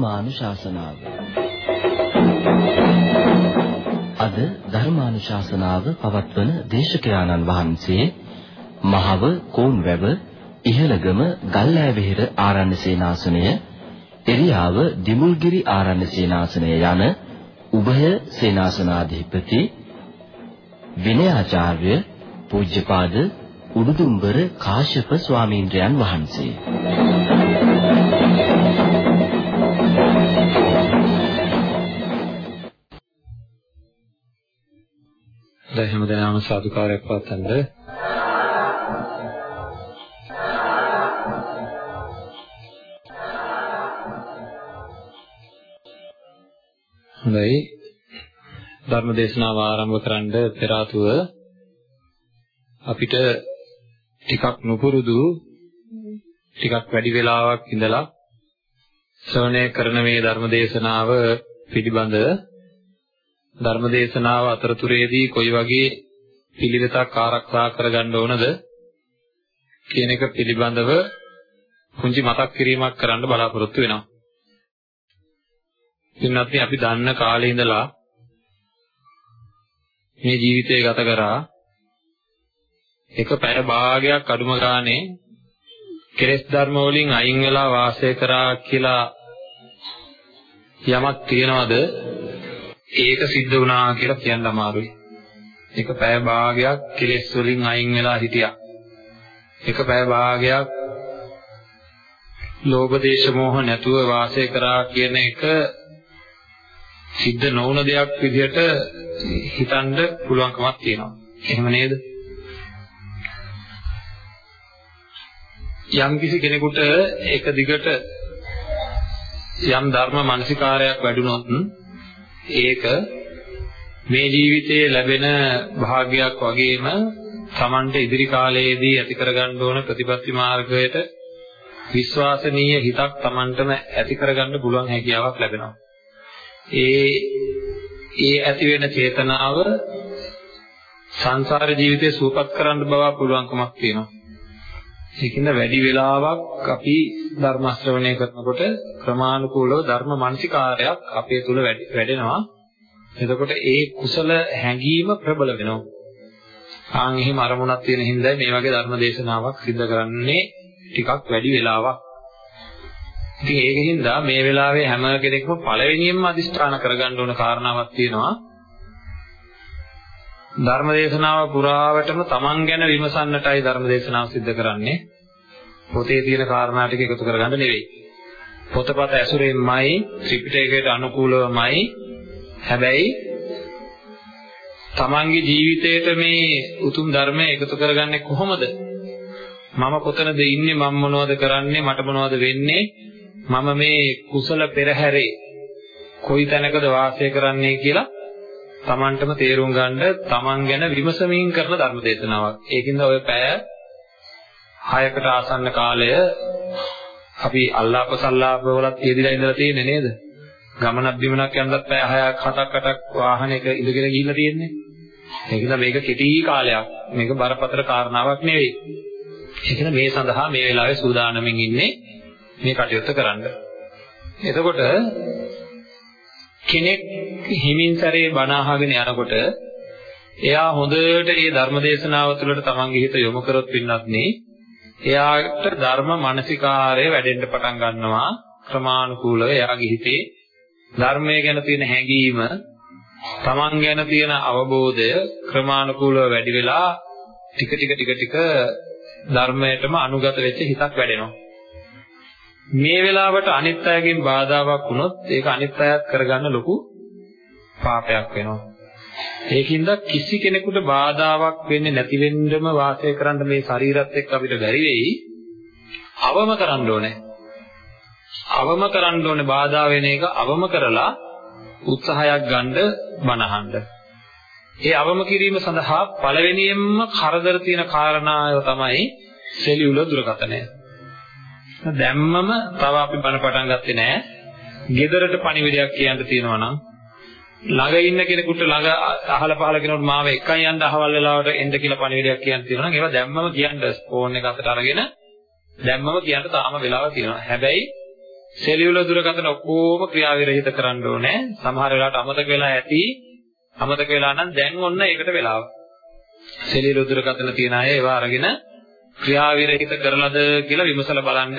ධර්මානුශාසනාව. අද ධර්මානුශාසනාව පවත්වන දේශකයාණන් වහන්සේ මහව කෝන්වැව ඉහළගම ගල්ලෑවිහෙර ආරණ්‍ය සේනාසනය එරියාව දිමුල්ගිරි ආරණ්‍ය සේනාසනය යන උභය සේනාසනාධිපති විනයාචාර්ය පූජ්‍යපාද උඩුදුම්බර කාශ්‍යප ස්වාමීන්ද්‍රයන් වහන්සේ. දැන් හැමදෙනාම සාදුකාරයක් පවත්වන්න. හොඳයි. ධර්ම දේශනාව ආරම්භ කරන්න පෙර ආතුව අපිට ටිකක් නුපුරුදු ටිකක් වැඩි වෙලාවක් ඉඳලා ශ්‍රවණය කරන මේ ධර්ම දේශනාව පිළිබඳ ධර්ම දේශනාව අතරතුරේදී කොයි වගේ පිළිවෙතක් ආරක්ෂා කරගන්න ඕනද කියන එක පිළිබඳව පුංචි මතක් කිරීමක් කරන්න බලාපොරොත්තු වෙනවා. ඉන්නත් අපි දන්න කාලේ ඉඳලා මේ ජීවිතය ගත කරා එක පැය භාගයක් අඩුම ගානේ කෙලෙස් ධර්ම වලින් අයින් වෙලා වාසය කරා කියලා යමක් තියනවද ඒක සිද්ධ වුණා කියලා කියන්න අමාරුයි. එක පැය භාගයක් කෙලෙස් වලින් අයින් වෙලා හිටියා. එක පැය භාගයක් ලෝභ දේශ මොහ නැතුව වාසය කරා කියන එක සිද්ධ නොවුන දෙයක් විදිහට හිතන්න පුළුවන්කමක් තියෙනවා. එහෙම නේද? යම් කිසි කෙනෙකුට එක දිගට යම් ධර්ම මානසිකාරයක් වැඩුණොත් ඒක මේ ජීවිතයේ ලැබෙන භාග්යක් වගේම Tamante ඉදිරි කාලයේදී ඇති කරගන්න ඕන ප්‍රතිපත්ති මාර්ගයට විශ්වාසනීය හිතක් Tamanටම ඇති කරගන්න පුළුවන් හැකියාවක් ලැබෙනවා. ඒ ඒ ඇති වෙන චේතනාව සංසාර ජීවිතේ සූපත් කරන්න බව පුළුවන්කමක් තියෙනවා. ඒකින්ද වැඩි වෙලාවක් අපි ධර්ම ශ්‍රවණය කරනකොට ක්‍රමානුකූලව ධර්ම මානසිකාරයක් අපේ තුල වැඩෙනවා. එතකොට ඒ කුසල හැඟීම ප්‍රබල වෙනවා. ආන් එහෙම අරමුණක් තියෙන හින්දා මේ වගේ ධර්ම දේශනාවක් සිද්ධ කරන්නේ ටිකක් වැඩි වෙලාවක්. ඉතින් ඒකින්ද මේ වෙලාවේ හැම කෙනෙක්ම පළවෙනියෙන්ම අදිෂ්ඨාන කරගන්න ඕන කාරණාවක් තියෙනවා. ධර්ම දේශනාව පුරාවටම තමන් ගැන විමසන්නටයි ධර්ම දේශනාව සිද්ධ කරන්නේ. පොතේ තියෙන කාරණා ටික එකතු කරගන්න නෙවෙයි. පොතපත ඇසුරෙන්මයි ත්‍රිපිටකයට අනුකූලවමයි හැබැයි තමන්ගේ ජීවිතයට මේ උතුම් ධර්මය එකතු කරගන්නේ කොහොමද? මම කොතනද ඉන්නේ මම මොනවද කරන්නේ මට මොනවද වෙන්නේ මම මේ කුසල පෙරහැරේ කොයි තැනකද වාසය කරන්නේ කියලා Tamanටම තේරුම් ගන්න Taman ගැන විමසමින් කරන ධර්ම දේශනාවක්. ඒකින්ද ඔය පැය 6කට ආසන්න කාලය අපි අල්ලාප සල්ලාප වලත් යෙදිලා ඉඳලා තියෙන්නේ නේද? ගමනක් බිමනක් යනවත් පැය 6ක් 7ක් 8ක් වාහනයක ඉඳගෙන ගිහිල්ලා තියෙන්නේ. ඒකින්ද මේක කෙටි කාලයක්. මේක බරපතල කාරණාවක් නෙවෙයි. ඒකින්ද මේ සඳහා මේ වෙලාවේ සූදානම්ින් ඉන්නේ මේ කටයුත්ත කරන්න. එතකොට කෙනෙක් හිමින් සැරේ බණ අහගෙන යනකොට එයා හොඳට මේ ධර්ම දේශනාව තුළට තමන්ගේ හිත යොමු කරොත් පින්නත් නේ එයාට ධර්ම මානසිකාරය වැඩෙන්න පටන් ගන්නවා. ක්‍රමානුකූලව එයාගේ හිතේ ධර්මයේ ගැන තියෙන හැඟීම තමන් ගැන තියෙන අවබෝධය ක්‍රමානුකූලව වැඩි වෙලා ටික ටික ටික ටික ධර්මයටම අනුගත වෙච්ච හිතක් වැඩෙනවා. මේ වෙලාවට අනිත් අයගෙන් බාධාවක් වුණොත් ඒක අනිත් අයත් කරගන්න ලොකු පාපයක් වෙනවා. ඒකින්ද කිසි කෙනෙකුට බාධාවක් වෙන්නේ නැති වෙන්නම වාසය කරන්න මේ ශරීරත් එක්ක අපිට බැරි වෙයි. අවම කරන්න ඕනේ. අවම කරන්න ඕනේ බාධා වෙන එක අවම කරලා උත්සාහයක් ගන්න බනහන්න. ඒ අවම කිරීම සඳහා පළවෙනියෙන්ම කරදර තියෙන කාරණාව තමයි සෙලියුලර් දුරකථනය. දැම්මම තව අපි බණ පටන් ගත්තේ නෑ. ගෙදරට පණිවිඩයක් කියන්න තියෙනවා නම් ළඟ ඉන්න කෙනෙකුට ළඟ අහල පහල කෙනෙකුට මාව එකයි යන්න අහවල් වෙලාවට එන්න කියලා පණිවිඩයක් කියන්න තියෙනවා නම් ඒවා දැම්මම කියන්න ෆෝන් එක අතට අරගෙන දැම්මම කියන්න තාම වෙලාවක් තියෙනවා. හැබැයි සෙලියුල දුරකථන ඔක්කොම ක්‍රියාවිරහිත කරන්න ඕනේ. සමහර වෙලාවට අමතක වෙලා ඇති. අමතක වෙලා නම් දැන් ඔන්න ඒකට වෙලාව. සෙලියුල දුරකථන තියන අය ඒවා අරගෙන ක්‍රියාවිරහිත කරලාද කියලා විමසලා බලන්න.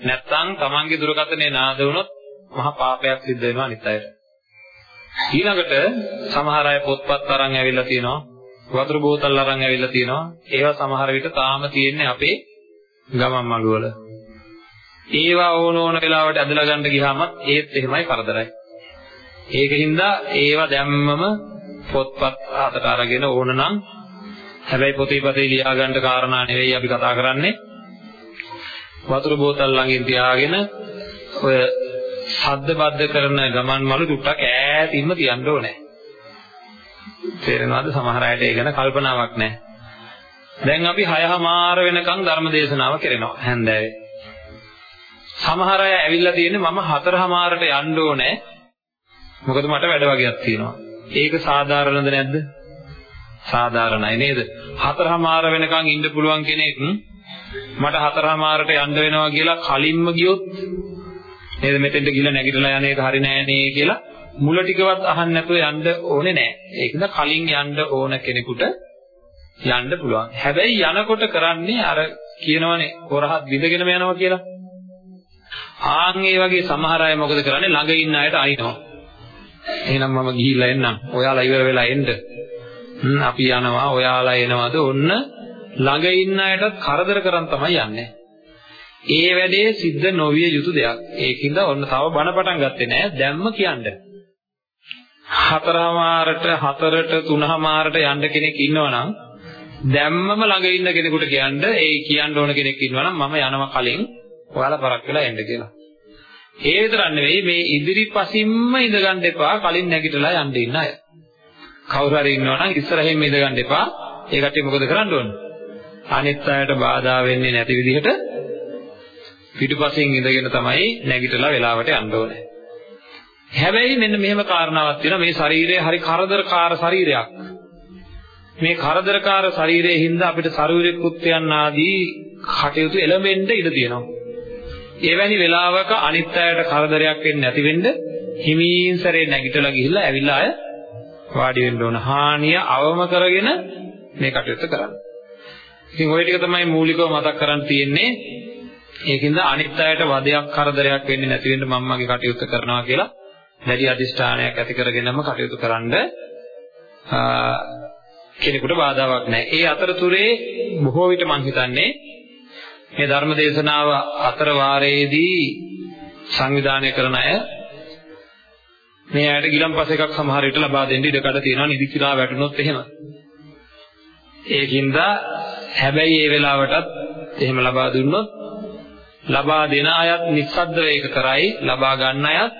නැත්නම් Tamange දුරකථනේ නාද වුණොත් මහා පාපයක් සිද්ධ වෙනවා අනිත් අයට. ඊළඟට සමහර අය පොත්පත් අරන් ඇවිල්ලා තියෙනවා. වතුර බෝතල් අරන් ඇවිල්ලා තියෙනවා. ඒවා සමහර විට තාම තියෙන්නේ අපේ ගමන් මළුවල. ඒවා ඕන ඕන වෙලාවට ඇදලා ගන්න ගියාම ඒත් එහෙමයි කරදරයි. ඒකින්ද ඒවා දැම්මම පොත්පත් අතට අරගෙන ඕනනම් හැබැයි පොතේ පතේ ලියා ගන්න කාරණා නෙවෙයි අපි කතා කරන්නේ. වතුර බෝතල් ළඟින් තියාගෙන ඔය ශබ්ද බද්ද කරන ගමන් මළු ටුට්ටක් ඈතින්ම තියන්න ඕනේ. තේරෙනවද සමහර අයට ඒ ගැන කල්පනාවක් නැහැ. දැන් අපි 6:00මාර වෙනකන් ධර්ම දේශනාව කරනවා හැන්දෑවේ. සමහර අය ඇවිල්ලා තියෙන්නේ මම 4:00මාරට යන්න ඕනේ. මොකද මට වැඩ වගේක් තියෙනවා. ඒක සාධාරණද නැද්ද? සාධාරණයි නේද? 4:00මාර වෙනකන් ඉන්න පුළුවන් කෙනෙක් මට 4:00මාරට යන්න වෙනවා කියලා කලින්ම ගියොත් නේද මෙතෙන්ට ගිහලා නැගිටලා යන එක හරි නෑ නේ කියලා මුල ටිකවත් අහන්න නැතුව යන්න ඕනේ නෑ. ඒකද කලින් යන්න ඕන කෙනෙකුට යන්න පුළුවන්. හැබැයි යනකොට කරන්නේ අර කියනවනේ කොරහත් විඳගෙනම යනවා කියලා. ආන් ඒ වගේ සමහර අය මොකද කරන්නේ ළඟ ඉන්න අයට අයින්නවා. එහෙනම් මම ගිහිල්ලා එන්නම්. ඔයාලා ඉවර වෙලා එන්න. අපි යනවා ඔයාලා එනවද? ඔන්න ළඟ ඉන්න අයටත් කරදර කරන් තමයි යන්නේ. ඒ වැඩේ සිද්ධ නොවිය යුතු දෙයක්. ඒකින්ද ඔන්න තව බණ පටන් ගත්තේ නෑ. දැම්ම කියන්න. හතරමාරට හතරට තුනමාරට යන්න කෙනෙක් ඉන්නවනම් දැම්මම ළඟ ඉන්න කෙනෙකුට කියන්න ඒ කියන්න ඕන කෙනෙක් ඉන්නවනම් මම යනවා කලින් ඔයාලා පරක් වෙලා එන්න කියලා. ඒ විතරක් නෙවෙයි මේ ඉදිරිපසින්ම ඉඳගන්න එපා කලින් නැගිටලා යන්න ඉන්න අය. කවුරු හරි ඉන්නවනම් ඉස්සරහින්ම ඉඳගන්න එපා. ඒ කට්ටිය මොකද කරන්න ඕන? අනිත් අයට බාධා වෙන්නේ නැති විදිහට පිටුපසින් ඉඳගෙන තමයි නැගිටලා වෙලාවට යන්න ඕනේ. හැබැයි මෙන්න මෙහෙම කාරණාවක් තියෙනවා මේ ශරීරය හරි කරදරකාර ශරීරයක්. මේ කරදරකාර ශරීරයේ හින්දා අපිට ශරීරික කෘත්‍යයන් ආදී කටයුතු එළඹෙන්න ඉඩ තියෙනවා. එවැනි වෙලාවක අනිත් අයට කරදරයක් වෙන්නේ නැති වෙන්න හිමීන් සැරේ නැගිටලා ගිහිල්ලා ඇවිල්ලා අය වාඩි වෙන්න ඕන. හානිය අවම කරගෙන මේ කටයුත්ත කරන්න. ඉතින් ওই ටික තමයි මූලිකව මතක් කරන් තියෙන්නේ. ඒකින්ද අනිත් අයට වදයක් කරදරයක් වෙන්නේ නැති වෙන්න මම මගේ කටයුත්ත කරනවා කියලා දැඩි අදිෂ්ඨානයක් ඇති කරගෙනම කටයුතු කරන්න කෙනෙකුට බාධාවක් නැහැ. ඒ අතරතුරේ බොහෝ විට මම හිතන්නේ මේ ධර්ම දේශනාව අතර වාරයේදී සංවිධානය කරන අය මේ ඇයට ගිලම්පස එකක් සමහර විට ලබා දෙන්න ඉඩකඩ තියෙනවා නිදි කිරා වැටුනොත් එහෙම. ඒකින්ද හැබැයි ඒ වෙලාවටත් එහෙම ලබා දුන්නොත් ලබා දෙන අයත් නිස්සද්දව ඒක කරයි ලබා ගන්න අයත්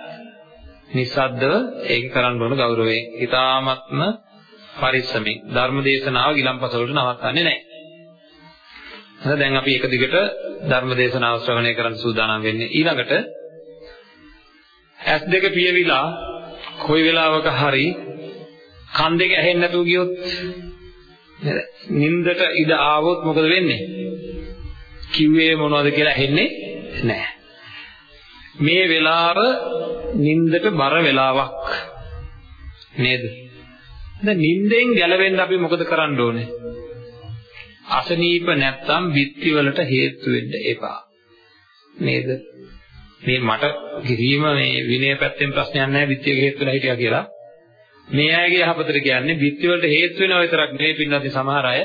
නිස්සද්දව ඒක කරන්න ඕන ගෞරවයෙන්. ඊ타ත්ම පරිස්සමෙන් ධර්ම දේශනාව ගිලම්පස වලට නවත්තන්නේ නැහැ. එහෙනම් දැන් අපි එක දිගට ධර්ම දේශනාව ශ්‍රවණය කරන්න සූදානම් වෙන්නේ. ඊළඟට ඇස් දෙක පියවිලා කොයි වෙලාවක හරි කන් දෙක ඇහෙන්නේ නැතුව ගියොත් නින්දට ඉඳ ආවොත් මොකද වෙන්නේ? කිව්වේ මොනවද කියලා ඇහෙන්නේ නැහැ. මේ වෙලාව නින්දට බර වෙලාවක් නේද? දැන් නින්දෙන් ගැලවෙන්න අපි මොකද කරන්න ඕනේ? අසනීප නැත්තම් බිත්ති වලට හේතු වෙන්න එපා. නේද? මේ මට කිසිම මේ විනය පැත්තෙන් ප්‍රශ්නයක් නැහැ බිත්තියක හේතු වෙලා හිටියා කියලා. මේ අයගේ යහපතට කියන්නේ බිත්ති වලට හේතු වෙනව විතරක් නෙවෙයි පින්නත් සමහර අය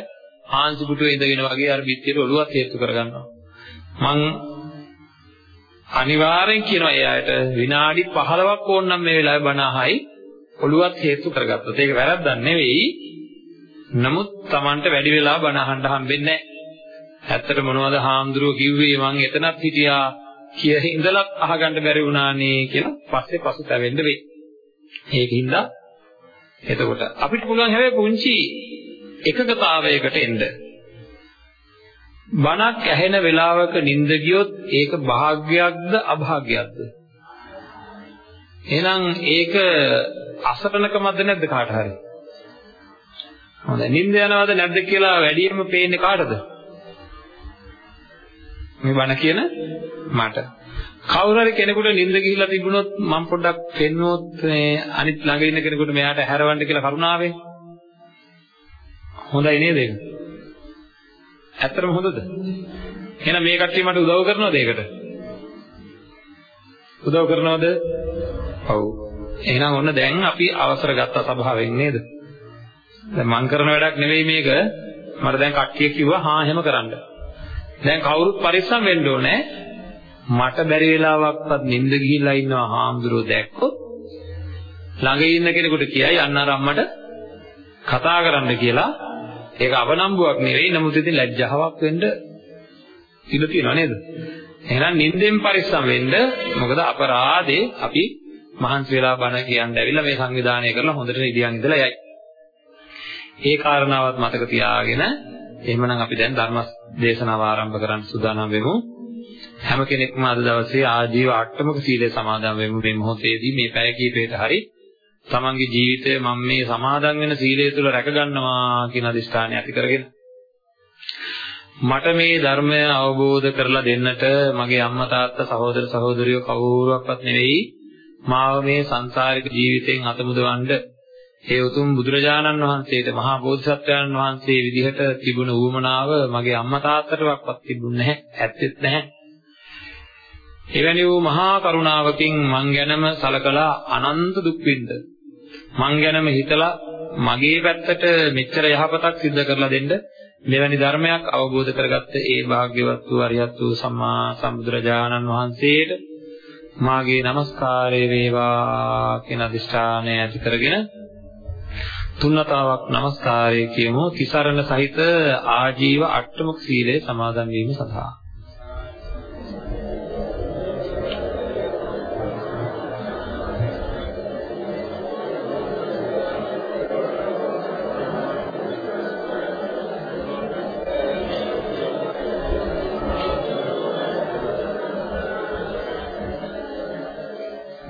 හාන්සි පුටුවේ ඉඳගෙන වගේ අර බිත්තියට ඔලුවත් හේතු කරගන්නවා. මං අනිවාර්යෙන් කියනවා ඒ අයට විනාඩි 15ක් ඕනනම් මේ වෙලාවේ බණ අහයි ඔලුවත් හේතු කරගත්තොත් ඒක වැරද්දක් නෙවෙයි. නමුත් Tamanට වැඩි වෙලා බණ අහන්න හම්බෙන්නේ නැහැ. ඇත්තට මොනවද හාමුදුරුවෝ කිව්වේ මං එතනත් හිටියා කිය ඉඳලත් අහගන්න බැරි වුණානේ කියලා පස්සේ පසුතැවෙන්න වෙයි. ඒකින්ද එතකොට අපිට පුළුවන් හැබැයි පුංචි එකකතාවයකට එන්න. බණක් ඇහෙන වෙලාවක නිින්ද ගියොත් ඒක භාග්‍යයක්ද අභාග්‍යයක්ද? එහෙනම් ඒක අසරණකමක්ද නැද්ද කාට හරි? හොඳයි නිින්ද යනවද නැද්ද කියලා වැඩියෙන්ම පේන්නේ කාටද? මේ බණ කියන මට. කවුරු හරි කෙනෙකුට නිින්ද ගිහිල්ලා තිබුණොත් මම පොඩ්ඩක් පෙන්වුවොත් මේ අනිත් ළඟ ඉන්න කෙනෙකුට මෙයාට හැරවන්න කියලා කරුණාවෙන් හොඳයි නේද ඒක? ඇත්තටම හොඳද? එහෙනම් මේ කට්ටිය මට උදව් කරනවද ඒකට? උදව් කරනවද? ඔව්. එහෙනම් ඔන්න දැන් අපි අවසර ගත්ත සභාවෙන් නේද? දැන් මං කරන වැඩක් නෙවෙයි මේක. මට දැන් කට්ටිය කිව්වා හා එහෙම කරන්න. දැන් කවුරුත් පරිස්සම් වෙන්න ඕනේ. මට බැරි වෙලාවක්වත් නිින්ද ගිහිල්ලා ඉන්නවා හාමුදුරුවෝ දැක්කොත්. ළඟ ඉන්න කෙනෙකුට කියයි අන්න අර අම්මට කතා කරන්න කියලා. ඒක අවනම්බුවක් නෙවෙයි නමුත් ඉතින් ලැජ්ජාවක් වෙන්න ඉඩ තියෙනවා නේද? එහෙනම් නිින්දෙන් පරිස්සම් වෙන්න මොකද අපරාධේ? අපි මහන්සි වෙලා බණ කියන්න ඇවිල්ලා මේ සංවිධානය කරලා හොඳට ඉදියන් ඉඳලා යයි. ඒ කාරණාවත් මතක තියාගෙන එහෙමනම් අපි දැන් ධර්ම දේශනාව ආරම්භ කරන්න සූදානම් වෙමු. හැම කෙනෙක්ම අද දවසේ ආජීව අට්ටමක සීලය සමාදන් වෙමු. මේ මොහොතේදී මේ පැය කීපයට හරි තමන්ගේ ජීවිතය මම මේ සමාදන් වෙන සීලය තුළ රැකගන්නවා කියන අදිෂ්ඨානය ඇති කරගෙන මට මේ ධර්මය අවබෝධ කරලා දෙන්නට මගේ අම්මා තාත්තා සහෝදර සහෝදරියෝ කවුරුවක්වත් නෙවෙයි. මාව මේ සංසාරික ජීවිතයෙන් අත මුදවන්න ඒ උතුම් බුදුරජාණන් වහන්සේට මහා බෝධිසත්වයන් වහන්සේ විදිහට තිබුණ ඌමනාව මගේ අම්මා තාත්තටවත් තිබුණ නැහැ ඇත්තෙත් නැහැ. එවැනි වූ මහා කරුණාවකින් මං ගැනම සලකලා අනන්ත දුක් විඳ. මං ගැනම හිතලා මගේ පැත්තට මෙච්චර යහපතක් සිද්ධ කරලා දෙන්න මෙවැනි ධර්මයක් අවබෝධ කරගත්ත ඒ භාග්‍යවත් වූ අරියත් වූ සම්මා සම්බුදුරජාණන් වහන්සේට මාගේ নমස්කාරය වේවා කියන අදිෂ්ඨානය ඇති කරගෙන තුන්වතාවක් নমස්කාරය කියමු. තිසරණ සහිත ආජීව අට්ටමක සීලය සමාදන් වීම සඳහා.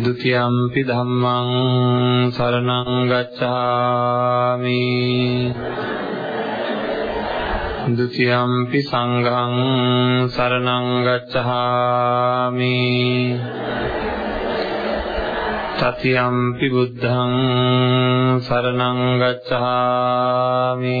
ဒ ුතියම්පි ධම්මං සරණං ගච්ඡාමි. ဒ ුතියම්පි සංඝං සරණං ගච්ඡාමි. තතියම්පි බුද්ධං සරණං ගච්ඡාමි.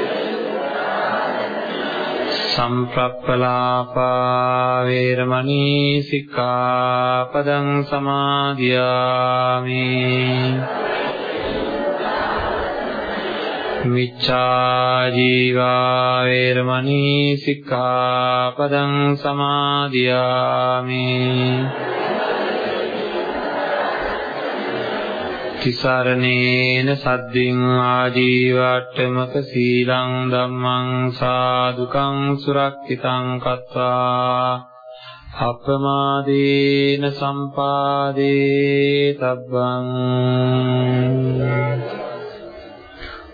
සම්ප්‍රප්පලාපා වේරමණී සික්ඛාපදං සමාදියාමි මිච්ඡා ජීවා වේරමණී සික්ඛාපදං සමාදියාමි තිසරණේන සද්දින් ආජීවට්ටමක සීලං ධම්මං සාදුකං සුරක්ෂිතං කତ୍වා. අප්‍රමාදේන සම්පාදේ තබ්බං.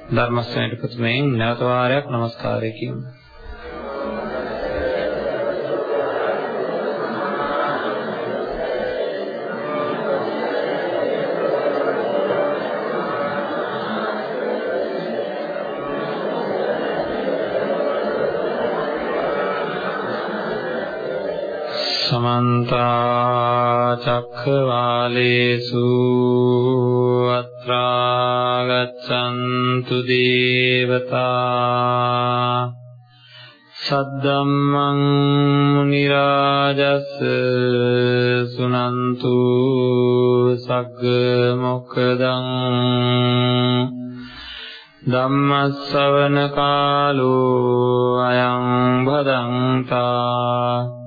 ධර්මස්වැණිට ප්‍රථමයෙන් නැවත වාරයක් සමන්ත චක්කවාලේසු අත්‍රා ගච්ඡන්තු දේවතා සද්දම්මං මුනි රාජස් සුනන්තු සග්ග මොක්ඛදං ධම්මස්සවන කාලෝ අයං භදංතා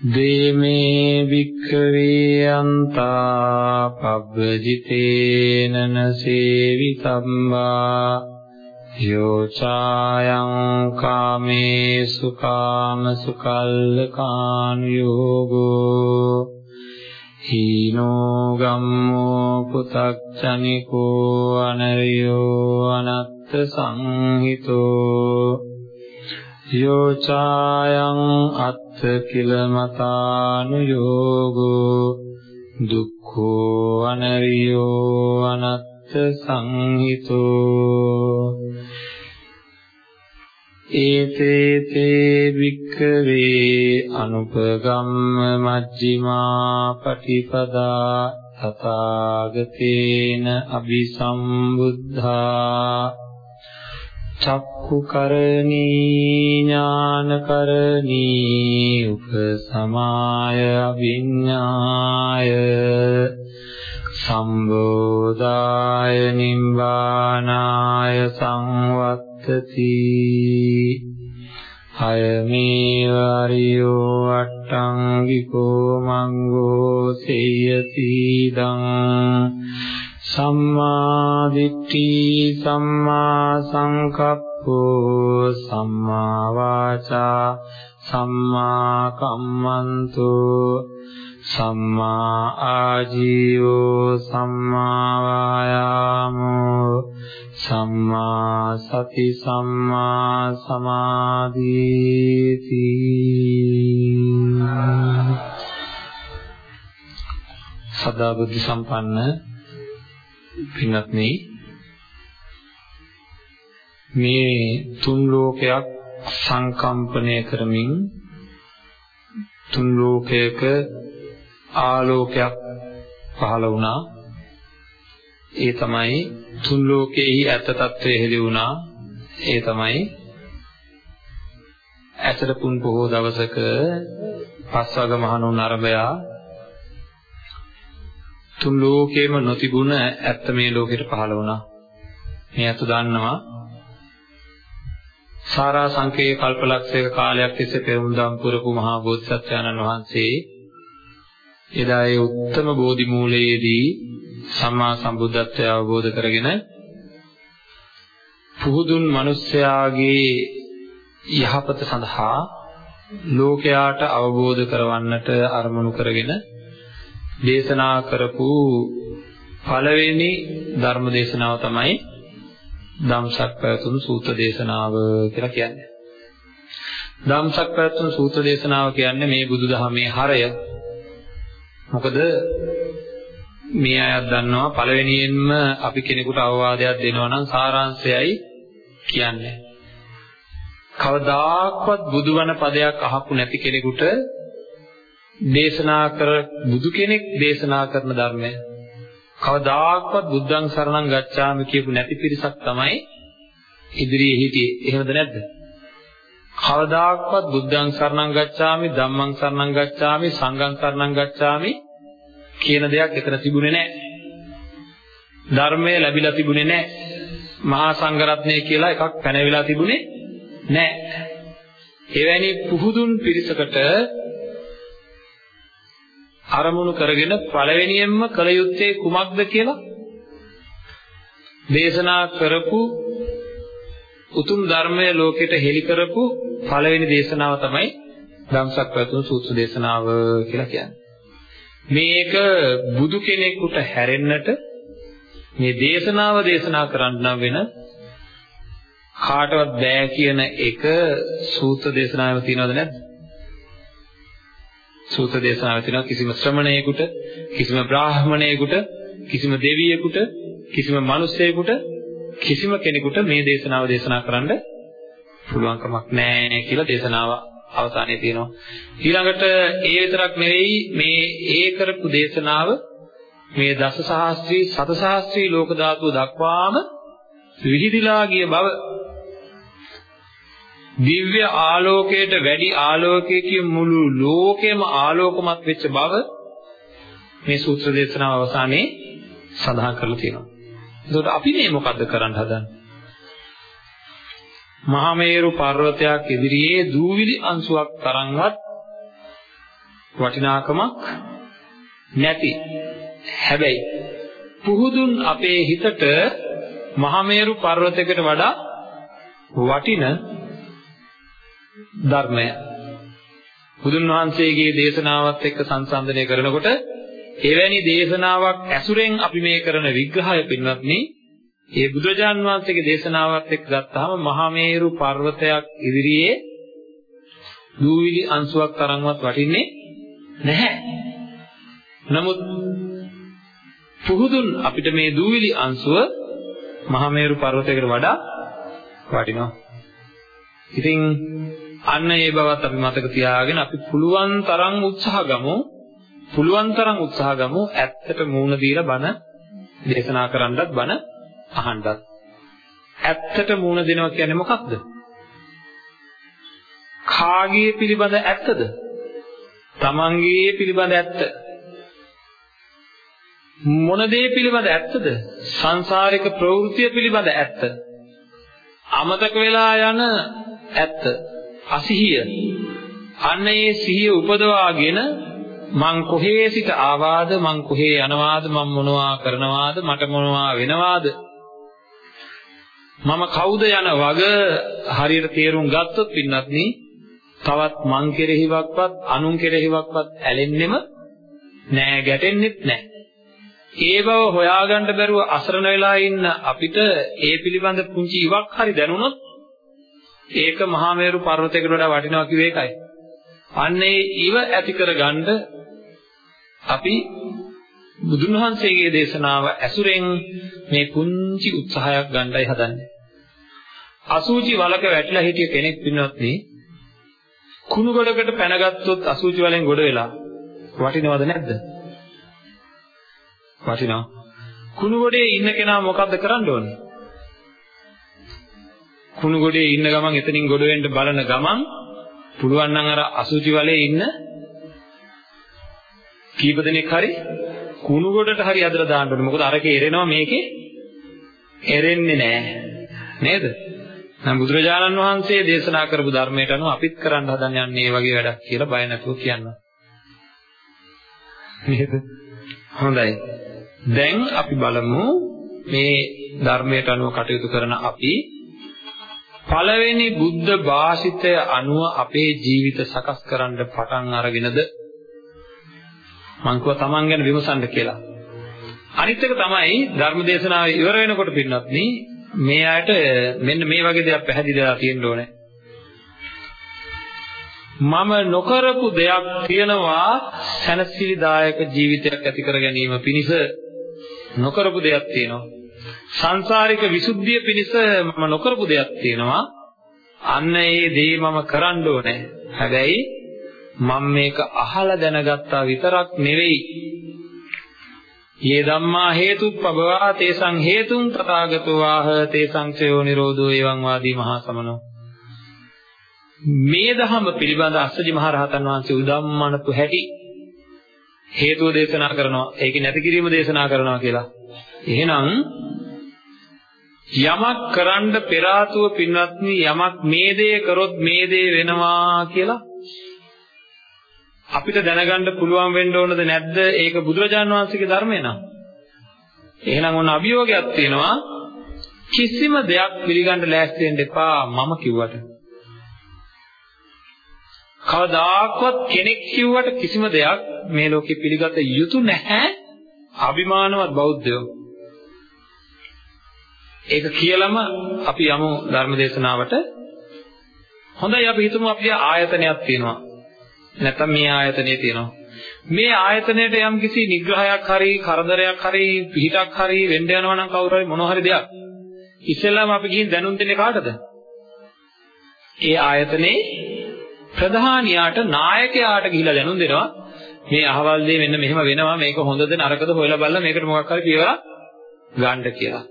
දේමේ වික්ඛවේ අන්තා පබ්බජිතේනන සේවිතම්වා යෝ චායං කාමේසු කාමසු කල්ලකාන යෝගෝ හීනෝ ගම්මෝ පුතක්චනිකෝ අනරියෝ අනත්ත සංහිතෝ යෝචායං අත්ථ කිල මතානුയോഗෝ දුක්ඛෝ අනරියෝ අනත්ත සංහිතෝ ඒතේ තේ වික්ඛවේ අනුපගම්ම මජ්ක්‍ධිමා පටිපදා තථාගතේන අபிසම්බුද්ධා චක්කුකරණී ඥානකරණී උපසමාය අවිඤ්ඤාය. සම්බෝධාය නිම්බානාය සංවත්තති. හයමේ වරියෝ අට්ටංගිකෝ මංගෝ සේයති දං සම්මා දිට්ඨි සම්මා සංකප්පෝ සම්මා වාචා සම්මා කම්මන්තෝ සම්මා ආජීවෝ සම්මා වායාමෝ සම්මා සති සම්මා සමාධිති සදා බුද්ධ සම්පන්න පින්වත්නි මේ තුන් ලෝකයක් සංකම්පණය කරමින් තුන් ලෝකයක ආලෝකයක් පහළ වුණා. ඒ තමයි තුන් ලෝකෙහි ඇත්ත తත්වයේ හෙළි වුණා. ඒ තමයි ඇතර පුන් බොහෝ දවසක පස්වග මහණුන් අරබයා තුන් ලෝකේම නොතිබුණ ඇත්ත මේ ලෝකෙට පහළ වුණා. මේ අත දන්නවා සාරා සංකේය කල්පලක්ෂයක කාලයක් තිස්සේ පෙරමුදම් පුරපු මහා බෝධිසත්වයන්න් වහන්සේ එදා ඒ උත්තම බෝධි මූලයේදී සම්මා සම්බුද්ධත්වය අවබෝධ කරගෙන පුහුදුන් මිනිස්යාගේ යහපත සඳහා ලෝකයාට අවබෝධ කරවන්නට අරමුණු කරගෙන දේශනා කරපු පළවෙනි ධර්ම දේශනාව තමයි ධම්සක් පැවතුණු සූත්‍ර දේශනාව කියලා කියන්නේ. ධම්සක් පැවතුණු සූත්‍ර දේශනාව කියන්නේ මේ බුදුදහමේ හරය මොකද මේ අයත් දන්නවා පළවෙනියෙන්ම අපි කෙනෙකුට අවවාදයක් දෙනවා නම් සාරාංශයයි කියන්නේ. කවදාක්වත් බුදුවන පදයක් අහපු නැති කෙනෙකුට දේශනා කර බුදු කෙනෙක් දේශනා කරන ධර්මය කවදාක්වත් බුද්ධං සරණං ගච්ඡාමි කියපු නැති පිරිසක් තමයි ඉදිරියේ හිටියේ. එහෙමද නැද්ද? කවදාක්වත් බුද්ධං සරණං ගච්ඡාමි ධම්මං සරණං ගච්ඡාමි සංඝං සරණං ගච්ඡාමි කියන දෙයක් එතන තිබුණේ නැහැ. ධර්මය ලැබිලා තිබුණේ නැහැ. මහා සංඝරත්නය කියලා එකක් පැනවිලා තිබුණේ නැහැ. එවැනි පුහුදුන් පිරිසකට අරමුණු කරගෙන පළවෙනියෙන්ම කළ යුත්තේ කුමක්ද කියලා දේශනා කරපු උතුම් ධර්මයේ ලෝකෙට හෙළි කරපු පළවෙනි දේශනාව තමයි ධම්සක් පැතුණු සූත්‍ර දේශනාව කියලා කියන්නේ. මේක බුදු කෙනෙකුට හැරෙන්නට මේ දේශනාව දේශනා කරන්න නම් වෙන කාටවත් බෑ කියන එක සූත්‍ර දේශනාවේ තියෙනවද නැද්ද? සූත්‍ර දේශනාවේ තියෙනවා කිසිම ශ්‍රමණයෙකුට, කිසිම බ්‍රාහමණයෙකුට, කිසිම දෙවියෙකුට, කිසිම මිනිසෙකුට, කිසිම කෙනෙකුට මේ දේශනාව දේශනා කරන්න පුළුවන් කමක් නැහැ කියලා දේශනාව අවසානයේ තියෙනවා. ඊළඟට ඒ විතරක් නෙවෙයි මේ ඒ කරපු දේශනාව මේ දස සහස්ත්‍රී සත සහස්ත්‍රී ලෝක ධාතුව දක්වාම විහිදිලා ගිය බව දිව්‍ය ආලෝකයට වැඩි ආලෝකයකින් මුළු ලෝකෙම ආලෝකමත් වෙච්ච බව මේ සූත්‍ර දේශනාව අවසානයේ සඳහන් කරලා තියෙනවා. එතකොට අපි මේ මොකද්ද කරන්න හදන්නේ? මහමේරු පර්වතයක් ඉදිරියේ දූවිලි අංශුවක් තරම්වත් වටිනාකමක් නැති. හැබැයි පුහුදුන් අපේ හිතට මහමේරු පර්වතයකට වඩා වටින ධර්මය බුදුන් වහන්සේගේ දේශනාවත් එක්ක සංසන්දනය කරනකොට එවැනි දේශනාවක් ඇසුරෙන් අපි මේ කරන විග්‍රහය පින්වත්නි ඒ බුදුරජාන් වහන්සේගේ දේශනාවත් එක්ක ගත්තාම මහා මේරු පර්වතයක් ඉදිරියේ දූවිලි අංශුවක් තරම්වත් වටින්නේ නැහැ. නමුත් පුහුදුන් අපිට මේ දූවිලි අංශුව මහා මේරු පර්වතයකට වඩා වටිනවා. ඉතින් අන්න ඒ බවත් අපි මතක තියාගෙන අපි පුළුවන් තරම් උත්සාහ ගමු. පුළුවන් තරම් උත්සාහ ගමු ඇත්තට මූණ දීලා බණ දේශනා කරන්නත් බණ අහන්නත්. ඇත්තට මූණ දෙනවා කියන්නේ මොකක්ද? කාගේ පිළිබඳ ඇත්තද? තමන්ගේ පිළිබඳ ඇත්ත. මොන දේ පිළිබඳ ඇත්තද? සංසාරික ප්‍රවෘත්තිය පිළිබඳ ඇත්ත. අමතක වෙලා යන ඇත්ත. අසිහිය. අන්න ඒ සිහිය උපදවාගෙන මං කොහේ සිට ආවාද මං කොහේ යනවාද මං මොනවා කරනවාද මට මොනවා වෙනවාද? මම කවුද යන වග හරියට තේරුම් ගත්තොත් පින්නත් තවත් මං කෙරෙහිවක්වත් අනුන් කෙරෙහිවක්වත් ඇලෙන්නෙම නෑ ගැටෙන්නෙත් නෑ. ඒ බව හොයාගන්න බැරුව අසරණ වෙලා ඉන්න අපිට ඒ පිළිබඳ පුංචි ඉවක් හරි දැනුණොත් ඒක මහා මේරු පර්වතයකට වඩා වටිනවා කිව්ව එකයි. අන්නේ ඉව ඇති කරගන්න අපි බුදුන් වහන්සේගේ දේශනාව ඇසුරෙන් මේ කුංචි උත්සාහයක් ගන්නයි හදන්නේ. අසූචි වලක වැටිලා හිටිය කෙනෙක් පින්නොත් නේ කුණු ගොඩකට පැනගත්තොත් අසූචි වලෙන් ගොඩ වෙලා වටිනවද නැද්ද? වටිනවා. කුණු ගොඩේ ඉන්න කෙනා මොකද්ද කරන්න ඕනේ? කුණු ගොඩේ ඉන්න ගමන් එතනින් ගොඩ වෙන්න බලන ගමන් පුළුවන් නම් අර අසුචි වලේ ඉන්න කීප දෙනෙක් හරි කුණු ගොඩට හරි අදලා දාන්න ඕනේ. මොකද අරකේ එරෙනවා මේකේ එරෙන්නේ නැහැ. නේද? නම් බුදුරජාණන් වහන්සේ දේශනා කරපු ධර්මයට අනුව අපිත් කරන්න හදන්නේ යන්නේ මේ වගේ වැඩක් කියලා බය නැතුව කියන්න. නේද? හොඳයි. දැන් අපි බලමු මේ ධර්මයට අනුව කටයුතු කරන අපි පළවෙනි බුද්ධ භාෂිතය අනුව අපේ ජීවිත සකස් කරන්න පටන් අරගෙනද මං කිව්වා Taman ගැන විමසන්න කියලා. අනිත් එක තමයි ධර්ම දේශනාව ඉවර වෙනකොට පින්නත්නි මේ ආයත මෙන්න මේ වගේ දෙයක් පැහැදිලිලා තියෙන්න ඕනේ. මම නොකරපු දෙයක් තියෙනවා සැනසීලිදායක ජීවිතයක් ඇති කර ගැනීම පිණිස නොකරපු දෙයක් තියෙනවා සංසාරික විසුද්ධිය පිණිස මම නොකරපු දෙයක් තියෙනවා. අන්න ඒ දේ මම කරන්න ඕනේ. හැබැයි මම මේක අහලා දැනගත්තා විතරක් නෙවෙයි. යේ ධම්මා හේතුප්පබවා තේසං හේතුං තථාගතෝ ආහ තේසං චයෝ නිරෝධෝ එවං වාදී මහා සමනෝ. මේ ධහම පිළිබඳ අස්සජි මහ රහතන් වහන්සේ උදම්මනතු හැටි හේතුව දේශනා කරනවා. ඒක නැති කිරීම දේශනා කරනවා කියලා. එහෙනම් යමක් කරන්න පෙර ආතුව පින්වත්නි යමක් මේ දේ කරොත් මේ දේ වෙනවා කියලා අපිට දැනගන්න පුළුවන් වෙන්න ඕනද නැද්ද? ඒක බුදුරජාණන් වහන්සේගේ ධර්මය නම්. එහෙනම් ඔන්න අභියෝගයක් තියෙනවා. කිසිම දෙයක් පිළිගන්න ලෑස්ති වෙන්න එපා මම කිව්වට. කවදාක්වත් කෙනෙක් කිව්වට කිසිම දෙයක් මේ ලෝකෙ පිළිගත යුතු නැහැ. අභිමානවත් බෞද්ධයෝ. ඒක කියලම අපි යමු ධර්මදේශනාවට. හොඳයි අපි හිතමු අපේ ආයතනයක් තියෙනවා. නැත්නම් මේ ආයතනය තියෙනවා. මේ ආයතනයට යම් කිසි නිග්‍රහයක් හරි කරදරයක් හරි පිහිටක් හරි වෙන්න යනවා නම් කවුරු හරි මොන හරි දෙයක්. ඉස්සෙල්ලාම අපි ගිහින් දැනුම් දෙන්නේ කාටද? ඒ ආයතනේ ප්‍රධානියාට නායකයාට ගිහිලා දැනුම් දෙනවා. මේ අහවල් දේ මෙන්න මෙහෙම වෙනවා මේක හොඳද නරකද හොයලා බලලා මේකට මොකක් හරි පියවරක් ගන්න කියලා.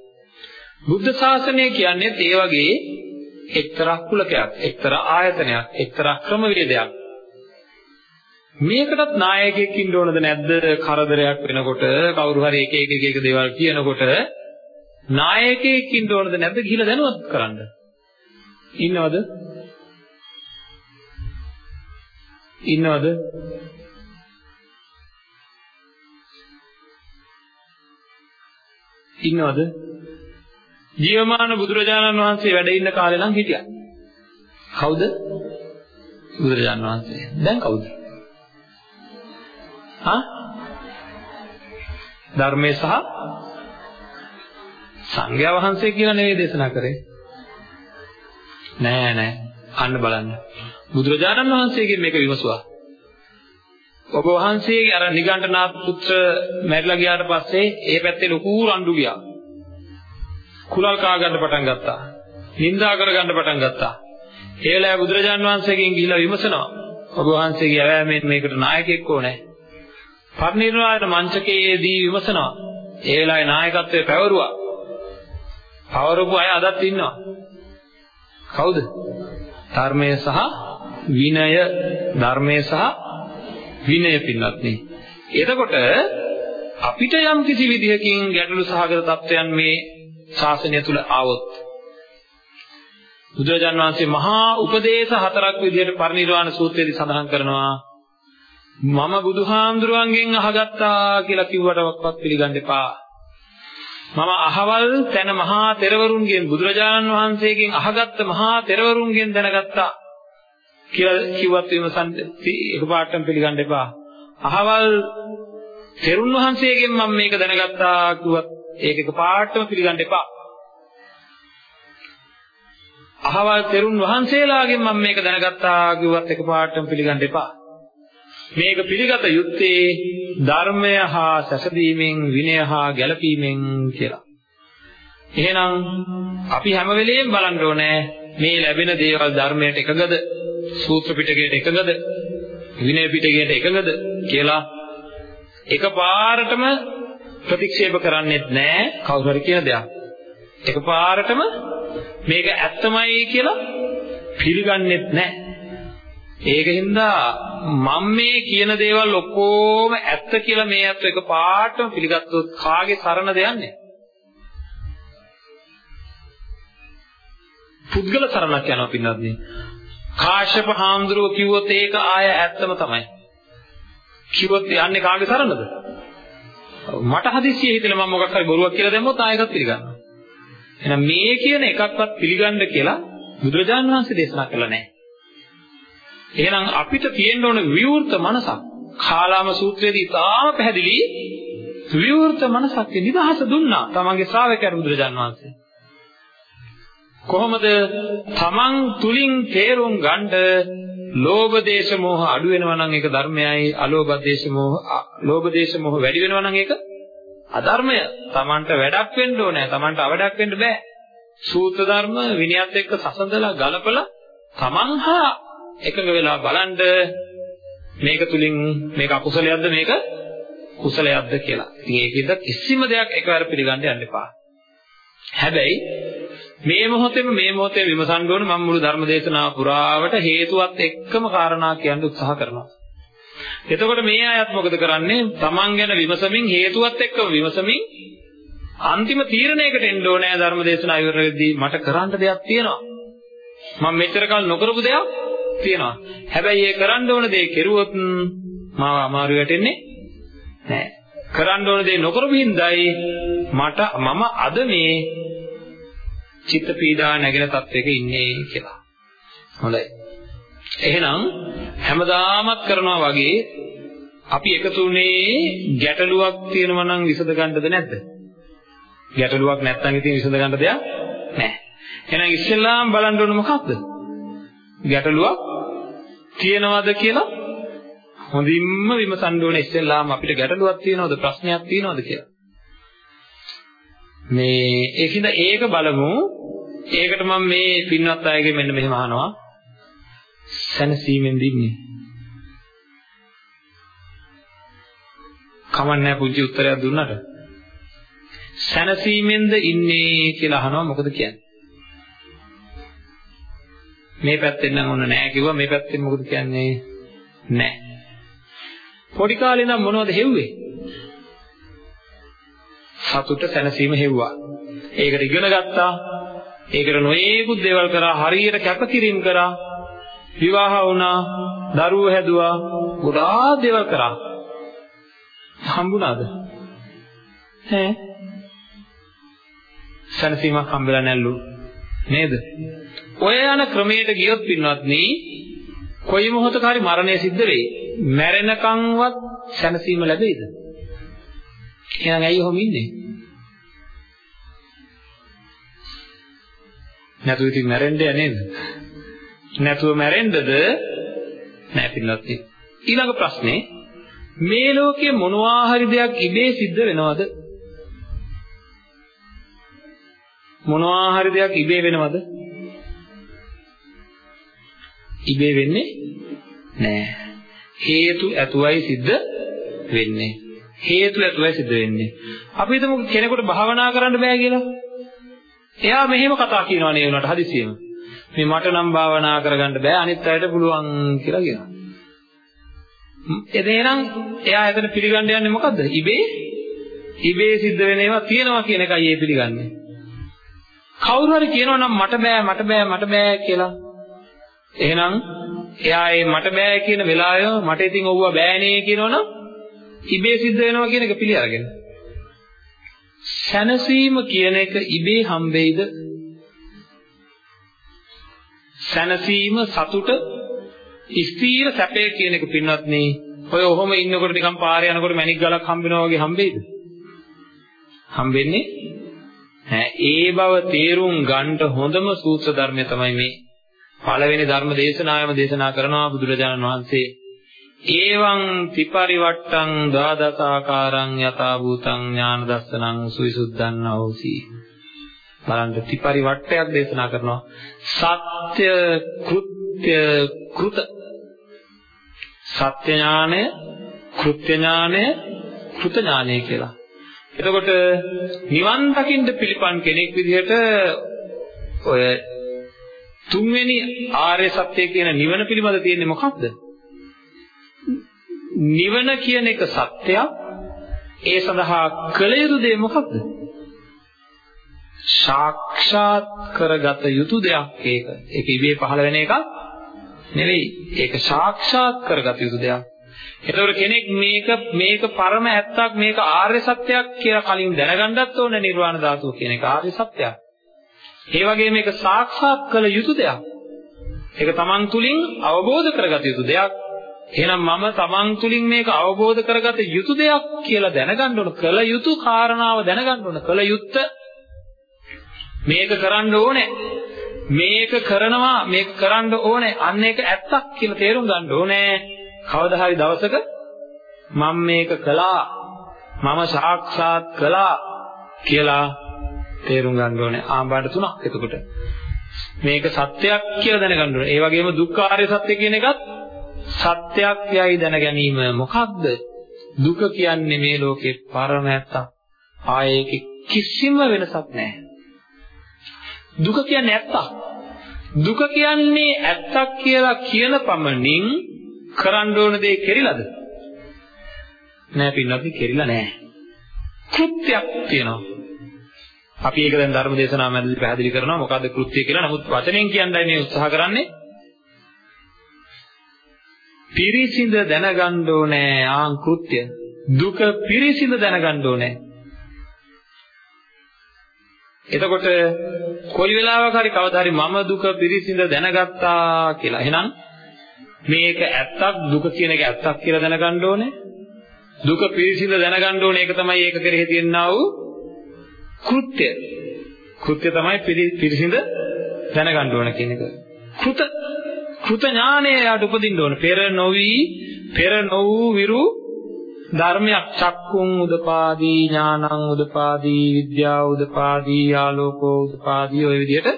බුද්ධ ශාසනය කියන්නේ ඒ වගේ එක්තරා කුලකයක්, එක්තරා ආයතනයක්, එක්තරා ක්‍රමවේදයක්. මේකටත් නායකයෙක් ඉන්න ඕනද නැද්ද? කරදරයක් වෙනකොට කවුරු හරි එක එක එක එක දේවල් කියනකොට නායකයෙක් ඉන්න ඕනද නැද්ද කියලා දැනුවත් කරන්න. ඉන්නවද? ඉන්නවද? ඉන්නවද? ජීවමාන බුදුරජාණන් වහන්සේ වැඩ ඉන්න කාලේ නම් හිටියා. කවුද? බුදුරජාණන් වහන්සේ. දැන් කවුද? හා? ධර්මයේ සහ සංඝයා වහන්සේ කියලා නෙවෙයි දේශනා කරේ. නෑ නෑ. අන්න බලන්න. බුදුරජාණන් වහන්සේගෙන් මේක විමසුවා. ඔබ වහන්සේගේ අර නිගණ්ඨනාථ පුත්‍ර මැරිලා ගියාට පස්සේ ඒ පැත්තේ ලොකු රණ්ඩු ගියා. කුලල් කා ගන්න පටන් ගත්තා. නිඳා කර ගන්න පටන් ගත්තා. ඒ වෙලාවේ බුදුරජාණන් වහන්සේගෙන් ගිහිලා විමසනවා. ඔබ වහන්සේගේ ඇවෑමෙන් මේකට නායකයෙක් ඕනේ. පරිනිර්වාණ මංචකයේදී විමසනවා. ඒ වෙලාවේ නායකත්වයේ පැවරුවා. පවරපු අය අදත් ඉන්නවා. කවුද? ධර්මය සහ විනය ධර්මය සහ විනය පින්වත්නි. එතකොට අපිට යම් කිසි විදිහකින් ගැටලු සහගත තත්වයන් මේ ශාසනය තුල ආවොත්. බුදුරජාන් වහන්සේ මහා උපදේශ හතරක් විදිහට පරිනිර්වාණ සූත්‍රයේදී සඳහන් කරනවා. මම බුදුහාමුදුරුවන්ගෙන් අහගත්තා කියලා කිව්වටවත් පිළිගන්න එපා. මම අහවල් තැන මහා තෙරවරුන්ගෙන් බුදුරජාණන් වහන්සේගෙන් අහගත්ත මහා තෙරවරුන්ගෙන් දැනගත්තා කියලා කිව්වත් විමසන්න එකපාරටම පිළිගන්න එපා. අහවල් තෙරුන් වහන්සේගෙන් මම මේක දැනගත්තා කිව්වත් ඒක එකපාරටම පිළිගන්න එපා. අහවල් තෙරුන් වහන්සේලාගෙන් මම මේක දැනගත්තා කිව්වත් එකපාරටම පිළිගන්න එපා. මේක පිළිගත යුත්තේ ධර්මය හා සැසදීමෙන් විනය හා ගැළපීමෙන් කියලා. එහෙනම් අපි හැම වෙලෙම බලන්න ඕනේ මේ ලැබෙන දේවල් ධර්මයට එකගද සූත්‍ර පිටකයට එකගද විනය පිටකයට එකගද කියලා එකපාරටම ප්‍රතික්ෂේප කරන්නේත් නැහැ කවුරු හරි කියන දෙයක්. එකපාරටම මේක ඇත්තමයි කියලා පිළිගන්නේත් නැහැ. ඒකින්ද මම මේ කියන දේවල් ඔක්කොම ඇත්ත කියලා මේ අත් එක පාටම පිළිගත්තොත් කාගේ සරණද යන්නේ? පුද්ගල සරණක් යනවා පින්නත් කාශ්‍යප හාමුදුරුවෝ කිව්වොත් ඒක ආය ඇත්තම තමයි. කිව්වොත් යන්නේ කාගේ සරණද? මට හදිස්සියෙ හිතෙලා මම මොකක් හරි බොරුවක් කියලා දැම්මොත් ආයෙත් පිළිගන්නවා. එහෙනම් මේ කියන එකක්වත් පිළිගන්න කියලා බුදුරජාණන් වහන්සේ දේශනා කළා නැහැ. එහෙනම් අපිට තියෙන්න ඕන විවෘත මනසක්. කාලාම සූත්‍රයේදී තාම පැහැදිලි විවෘත මනසක් නිදහස දුන්නා තමන්ගේ ශ්‍රාවකයන් බුදුරජාන් වහන්සේ. කොහොමද තමන් තුලින් තේරුම් ගන්න ලෝභ දේශ මොහ අඩු වෙනවා නම් ඒක ධර්මයයි අලෝභ දේශ මොහ ලෝභ දේශ මොහ වැඩි වෙනවා නම් ඒක අධර්මය. තමන්ට වැඩක් වෙන්න ඕනේ. තමන්ට අවඩක් වෙන්න බෑ. සූත්‍ර ධර්ම විනයත් එක්ක සසඳලා ගලපලා තමන් හා එකඟ වෙලා බලන්න මේක තුලින් මේක අකුසලයක්ද මේක කුසලයක්ද කියලා. ඉතින් ඒකෙද කිසිම දෙයක් එකවර පිළිගන්න යන්න එපා. හැබැයි මේ මොහොතේම මේ මොහොතේ විමසන්න ඕන මම මුළු ධර්ම දේශනාව පුරාවට හේතුවත් එක්කම කාරණා කියන්න උත්සාහ කරනවා. එතකොට මේ අයත් මොකද කරන්නේ? Taman ගැන විමසමින් හේතුවත් එක්කම විමසමින් අන්තිම තීරණයකට එන්න ඕනෑ ධර්ම දේශනාව ඉවර වෙද්දී මට කරන්න දෙයක් තියෙනවා. මම මෙච්චර කල් නොකරපු දෙයක් තියෙනවා. හැබැයි ඒ කරන්න ඕන දේ කෙරුවොත් මාව අමාරු වැටෙන්නේ නැහැ. කරන්න ඕන දේ නොකරපු හින්දායි මට මම අද මේ චිත්ත පීඩා නැගෙන තත්වයක ඉන්නේ කියලා. හොඳයි. එහෙනම් හැමදාමත් කරනවා වගේ අපි එකතු වුණේ ගැටලුවක් තියෙනවා නම් විසඳ ගන්නද නැද්ද? ගැටලුවක් නැත්නම් ඉතින් විසඳ ගන්න දෙයක් නැහැ. එහෙනම් ඉස්සෙල්ලාම බලන්න ඕන මොකක්ද? ගැටලුවක් තියෙනවද කියලා හොඳින්ම විමසන්න ඕනේ ඉස්සෙල්ලාම අපිට ගැටලුවක් තියෙනවද ප්‍රශ්නයක් තියෙනවද කියලා. මේ ඒකින්ද ඒක බලමු. ඒකට මම මේ පින්වත් අයගේ මෙන්න මෙහෙම අහනවා. සැනසීමෙන් දින්නේ. කමන්නේ පුංචි උත්තරයක් දුන්නට. සැනසීමෙන්ද ඉන්නේ කියලා අහනවා මොකද කියන්නේ? මේ පැත්තෙන් නම් ඔන්න නෑ කිව්වා මේ පැත්තෙන් මොකද කියන්නේ? නෑ. පොඩි කාලේ නම් මොනවද හෙව්වේ? සතුට සැනසීම හෙව්වා. ඒකට ඉගෙන ගත්තා. ඒකට නොයේකුත් දේවල් කරා හරියට කැපකිරීම කරා. විවාහ වුණා, දරුවෝ හැදුවා, ගොඩාක් දේවල් කරා. හම්බුණාද? ඈ සැනසීමක් හම්බෙලා නැල්ලු නේද? ඔය යන ක්‍රමයට ගියොත් පින්වත්නි කොයි මොහොතක හරි මරණය සිද්ධ වෙයි. මැරෙනකන්වත් සැනසීම ලැබෙයිද? එහෙනම් ඇයි ඔහොම ඉන්නේ? නැතුව ඉතින් මැරෙන්න නේද? නැතුව මැරෙන්නද? නෑ පින්වත්නි. ඊළඟ ප්‍රශ්නේ මේ ලෝකයේ මොනවා හරි දෙයක් ඉබේ සිද්ධ වෙනවද? මොනවා හරි දෙයක් ඉබේ වෙනවද? ඉබේ වෙන්නේ නෑ. හේතු ඇතුවයි සිද්ධ වෙන්නේ. හේතු ඇතුවයි සිද්ධ වෙන්නේ. අපි හිතමු කෙනෙකුට භාවනා කරන්න බෑ කියලා. එයා මෙහෙම කතා කියනවා නේ උනට හදිසියෙම. මේ මට නම් භාවනා කරගන්න බෑ අනිත් අයට පුළුවන් කියලා කියනවා. එදේනම් එයා එතන පිළිගන්න යන්නේ මොකද්ද? ඉබේ ඉබේ සිද්ධ වෙන ඒවා තියෙනවා කියන එකයි ඒ පිළිගන්නේ. කවුරු හරි කියනවා නම් මට බෑ මට බෑ මට බෑ කියලා. එහෙනම් එයා ඒ මට බෑ කියන වෙලාවෙම මට ඉතින් ඔව්ව බෑනේ කියනවනම් ඉබේ සිද්ධ වෙනවා කියන එක පිළි අරගෙන. සැනසීම කියන එක ඉබේ හම්බෙයිද? සැනසීම සතුට ස්ථීර සැපය කියන එක පින්වත්නි ඔය ඔහොම ඉන්නකොට නිකන් පාරේ යනකොට මැණික් ගලක් හම්බෙනවා වගේ හම්බෙයිද? හම්බෙන්නේ නැහැ. ඒ බව තේරුම් ගන්නට හොඳම සූත්‍ර ධර්මය තමයි මේ පළවෙනි ධර්ම දේශනාවම දේශනා කරනවා බුදුරජාණන් වහන්සේ ඒවං ත්‍රිපරිවට්ටං දාදසාකාරං යථා භූතං ඥාන දස්සනං සුවිසුද්ධං අවසි බලන්න ත්‍රිපරිවට්ටයක් දේශනා කරනවා. සත්‍ය කෘත්‍ය කෘත. සත්‍ය ඥානය කෘත්‍ය ඥානය කෘත ඥානය කියලා. එතකොට නිවන් දකින්න පිළිපන් කෙනෙක් විදිහට ඔය තුන්වෙනි ආර්ය සත්‍ය කියන නිවන පිළිබඳ තියෙන්නේ මොකක්ද? නිවන කියන එක සත්‍යයක්. ඒ සඳහා කළ යුතු දේ මොකක්ද? සාක්ෂාත් කරගත යුතු දෙයක් ඒක. ඒක ඉබේ පහළ වෙන එකක් නෙවෙයි. ඒක සාක්ෂාත් කරගත යුතු දෙයක්. එතකොට කෙනෙක් මේක මේක පරම ඇත්තක් මේක ආර්ය සත්‍යයක් කියලා කලින් දැනගන්නත් ඕනේ නිර්වාණ ධාතුව කියන එක ආර්ය සත්‍යයක්. ඒ වගේම මේක සාක්ෂාත් කළ යුතු දෙයක්. ඒක තමන් තුලින් අවබෝධ කරගත යුතු දෙයක්. එහෙනම් මම තමන් තුලින් මේක අවබෝධ කරගත යුතු දෙයක් කියලා දැනගන්න ඕන කළ යුතු කාරණාව දැනගන්න ඕන කළ යුත්ත මේක කරන්න ඕනේ. මේක කරනවා මේක කරන්න ඕනේ. අන්න ඒක ඇත්තක් කියලා තේරුම් ගන්න ඕනේ. කවදා හරි දවසක මම මේක කළා. මම සාක්ෂාත් කළා කියලා තේරුම් ගන්න ඕනේ. ආම්බාට තුනක් එතකොට. මේක සත්‍යයක් කියලා දැනගන්න ඕනේ. ඒ වගේම දුක්ඛ ආර්ය සත්‍ය කියන එකත් සත්‍යයක් යයි දැන ගැනීම මොකක්ද? දුක කියන්නේ මේ ලෝකේ පරම ඇත්තක්. ආයේ කිසිම වෙනසක් නැහැ. දුක කියන්නේ ඇත්තක්. දුක කියන්නේ ඇත්තක් කියලා කියන පමණින් කරන්න ඕන දේ කෙරිලාද? නෑ පින්නත් කෙරිලා නෑ. කෘත්‍යයක් තියෙනවා. අපි ඒක දැන් ධර්ම දේශනාව මැදදී පැහැදිලි කරනවා මොකද්ද කෘත්‍ය කියලා. නමුත් වචනෙන් කියන්නයි මේ උත්සාහ කරන්නේ. පිරිසිඳ දැනගන්න ඕනේ ආන් කෘත්‍ය. දුක පිරිසිඳ දැනගන්න ඕනේ. එතකොට කොයි වෙලාවක හරි කවදා හරි මම දුක පිරිසිඳ දැනගත්තා කියලා. එහෙනම් මේක ඇත්තක් දුක කියන එක ඇත්තක් කියලා දැනගන්න ඕනේ. දුක පිරිසිඳ දැනගන්න ඕනේ ඒක තමයි ඒක කෙරෙහි තියෙනා වූ කෘත්‍ය. කෘත්‍ය තමයි පිරිසිඳ දැනගන්න ඕන කියන එක. කෘත කෘත ඥානය යාට උපදින්න ඕන. පෙර නොවි පෙර නොවූ විරු ධර්මයක්. චක්කුම් උදපාදී ඥානං උදපාදී විද්‍යාව උදපාදී ආලෝකෝ උදපාදී ඔය විදිහට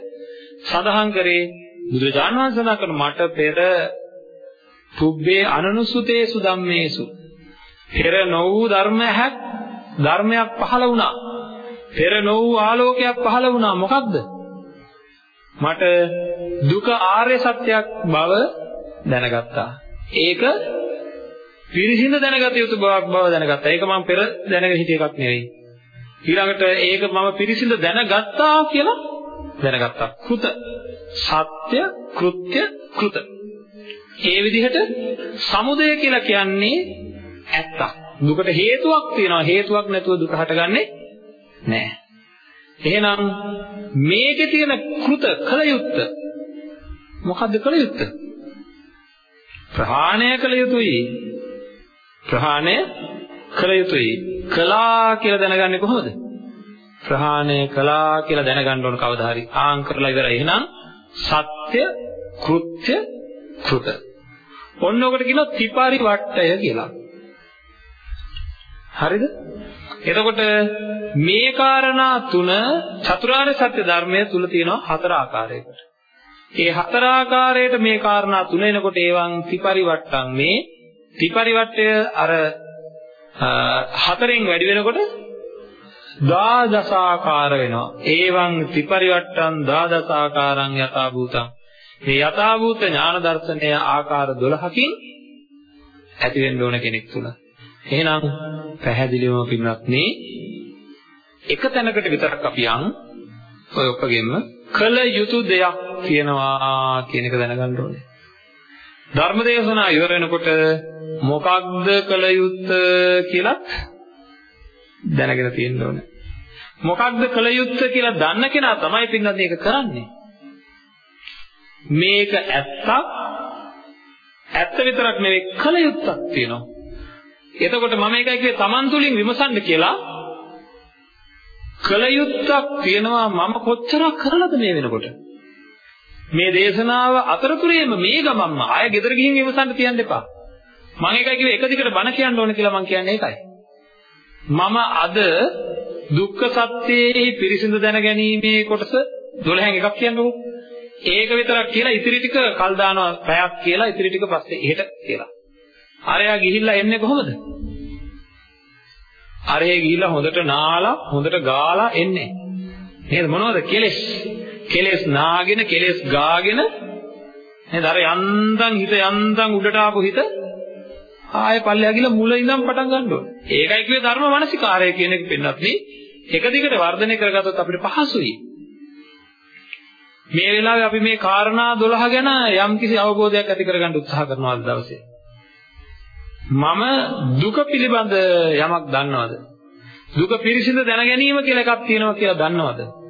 සඳහන් කරේ. බුදුරජාණන් වහන්සේ සඳහන් මට පෙර පුබ්බේ අනනුසුතේසු ධම්මේසු පෙර නො වූ ධර්මයක් ධර්මයක් පහළ වුණා. පෙර නො වූ ආලෝකයක් පහළ වුණා. මොකක්ද? මට දුක ආර්ය සත්‍යයක් බව දැනගත්තා ඒක පිරිසිඳ දැනගත යුතු බවක් බව දැනගත්තා. ඒක මම පෙර දැනගෙන හිටිය එකක් නෙවෙයි. ඊළඟට ඒක මම පිරිසිඳ දැනගත්තා කියලා දැනගත්තා. කෘත සත්‍ය කෘත්‍ය කෘත. ඒ විදිහට සමුදය කියලා කියන්නේ ඇත්තක්. දුකට හේතුවක් තියෙනවා. හේතුවක් නැතුව දුක හටගන්නේ නැහැ. එහෙනම් මේකේ තියෙන කෘත කල යුත්ත මොකද්ද කල යුත්ත? ප්‍රහාණය කළ යුතුයි. ප්‍රහාණය කළ යුතුයි. කළා කියලා දැනගන්නේ කොහොමද? ප්‍රහාණය කළා කියලා දැනගන්න ඕන කවදා හරි. ආන් කරලා ඉවරයි. එහෙනම් සත්‍ය කෘත්‍ය කෘත. ඔන්න ඔකට කියනවා ත්‍රිපරිවට්ටය කියලා. හරිද? එතකොට මේ කාරණා තුන චතුරාර්ය සත්‍ය ධර්මයේ තුල තියෙනවා හතර ආකාරයකට. ඒ හතර ආකාරයට මේ කාරණා තුන එනකොට ඒවන් ත්‍රිපරිවට්ටම් මේ ත්‍රිපරිවට්ටය අර හතරෙන් වැඩි වෙනකොට දාදසාකාර වෙනවා. ඒවං ත්‍රිපරිවට්ටං දාදසාකාරං යථා භූතං. මේ යථා භූත ඥාන දර්ශනය ආකාර 12කින් ඇති වෙන්න ඕන කෙනෙක් තුල. එහෙනම් පැහැදිලිවම පින්වත්නි එක තැනකට විතරක් අපි යන් ඔය ඔක්කොගෙම කල යුතු දෙයක් කියනවා කියන එක දැනගන්න ඕනේ. ධර්මදේශනා ඉවර වෙනකොට මොකක්ද කළ යුත්තේ කියලා දැනගෙන තියෙන්න ඕනේ. මොකක්ද කළ යුත්තේ කියලා දන්න කෙනා තමයි පින්නත් මේක කරන්නේ. මේක ඇත්තක් ඇත්ත විතරක් නෙවෙයි කළ යුත්තක් තියෙනවා. එතකොට මම එකයි කිව්වේ Taman තුලින් විමසන්න කියලා කළ යුත්තක් තියෙනවා මම කොච්චරක් කරලාද මේ වෙනකොට මේ දේශනාව අතරතුරේම මේ ගමන්ම ආය ගෙදර ගිහින් විමසන්න තියන්න එපා. මම ඒකයි කිව්වේ එක දිගට බණ කියන්න ඕන කියලා මම කියන්නේ ඒකයි. මම අද දුක්ඛ සත්‍යයේ පිරිසිදු දැන ගැනීමේ කොටස 12න් එකක් කියන්නකෝ. ඒක විතරක් කියලා ඉතිරි ටික කල් දානවා පැයක් කියලා ඉතිරි ටික පස්සේ එහෙට කියලා. අරයා ගිහිල්ලා එන්නේ කොහොමද? අරේ ගිහිල්ලා හොඳට නාලා හොඳට ගාලා එන්නේ. නේද මොනවද කෙලෙස්? කෙලෙස් නාගෙන කෙලෙස් ගාගෙන නේද අර යන්තම් හිත යන්තම් උඩට ආපු හිත ආයෙ පල්ලෙහා ගිහලා මුල ඉඳන් පටන් ගන්න ඕනේ. ඒකයි කිව්වේ ධර්ම මානසිකාරය කියන එක පින්නත් නේ. එක දිගට වර්ධනය කරගත්තොත් අපිට පහසුයි. මේ වෙලාවේ අපි මේ කාරණා 12 ගැන යම්කිසි අවබෝධයක් ඇති කරගන්න උත්සාහ කරනවා අද දවසේ. මම දුක පිළිබඳ යමක් දන්නවද? දුක පිරිසිදු දැන ගැනීම කියලා එකක් තියෙනවා කියලා දන්නවද?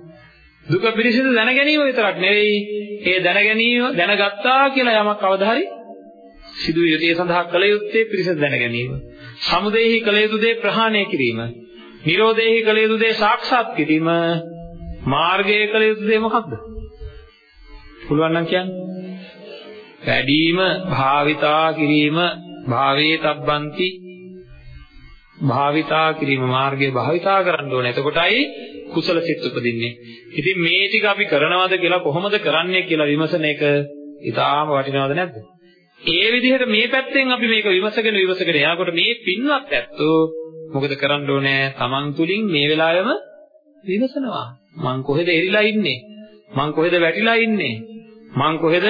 දුක පිරිසිදු දැන ගැනීම විතරක් නෙවෙයි, ඒ දැන ගැනීම දැනගත්තා කියලා යමක් කවදා හරි සිදු යුත්තේ සඳහා කළ යුත්තේ පිරිසිදු දැන ගැනීම. සමුදේහි කළ යුතු දේ ප්‍රහාණය කිරීම. නිරෝධේහි කළ යුතු දේ සාක්ෂාත් කිරීම. මාර්ගය කළ යුතු දේ මොකක්ද? පුළුවන් නම් කියන්න. වැඩිම භාවිතා කිරීම භාවේ තබ්බන්ති භාවිතා කිරීම මාර්ගය භාවිතා කරන්න ඕනේ. එතකොටයි කුසල සිත් උපදින්නේ. ඉතින් මේ ටික අපි කරනවද කියලා කොහොමද කරන්නේ කියලා විමසන එක ඉතාම වටිනවද නැද්ද? ඒ විදිහට මේ පැත්තෙන් අපි මේක විමසගෙන විමසගෙන යනකොට මේ පින්වත් ඇත්තෝ මොකද කරන්න ඕනේ? Taman තුලින් මේ වෙලාවෙම විමසනවා. මං කොහෙද එරිලා ඉන්නේ? මං කොහෙද වැටිලා ඉන්නේ? මං කොහෙද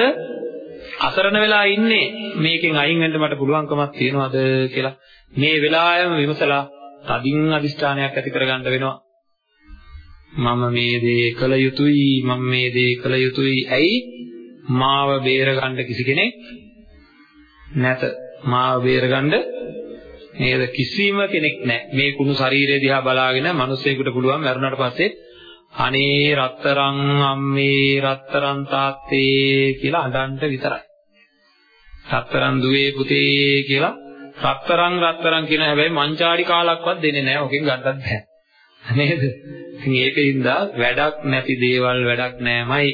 අසරණ වෙලා ඉන්නේ? මේකෙන් අයින් වෙන්න මට පුළුවන්කමක් තියනවද කියලා මේ වෙලාවෙම විමසලා තදින් අදිෂ්ඨානයක් ඇති කරගන්න වෙනවා. මම මේ දේ කළ යුතුයි මම මේ දේ කළ යුතුයි. ඇයි? මාව බේරගන්න කිසි කෙනෙක් නැත. මාව බේරගන්න නේද? කිසිම කෙනෙක් නැහැ. මේ කුණු ශරීරය දිහා බලාගෙන මිනිස්සෙකුට පුළුවන් මරුණාට පස්සේ අනේ රත්තරන් අම්මේ රත්තරන් තාත්තේ කියලා අඬන්න විතරයි. රත්තරන් දුවේ පුතේ කියලා රත්තරන් රත්තරන් කියන හැබැයි මංචාරි කාලක්වත් දෙන්නේ නැහැ. ඔකෙන් ගන්නත් බෑ. නේද ඉතින් ඒකින්ද වැඩක් නැති දේවල් වැඩක් නැමයි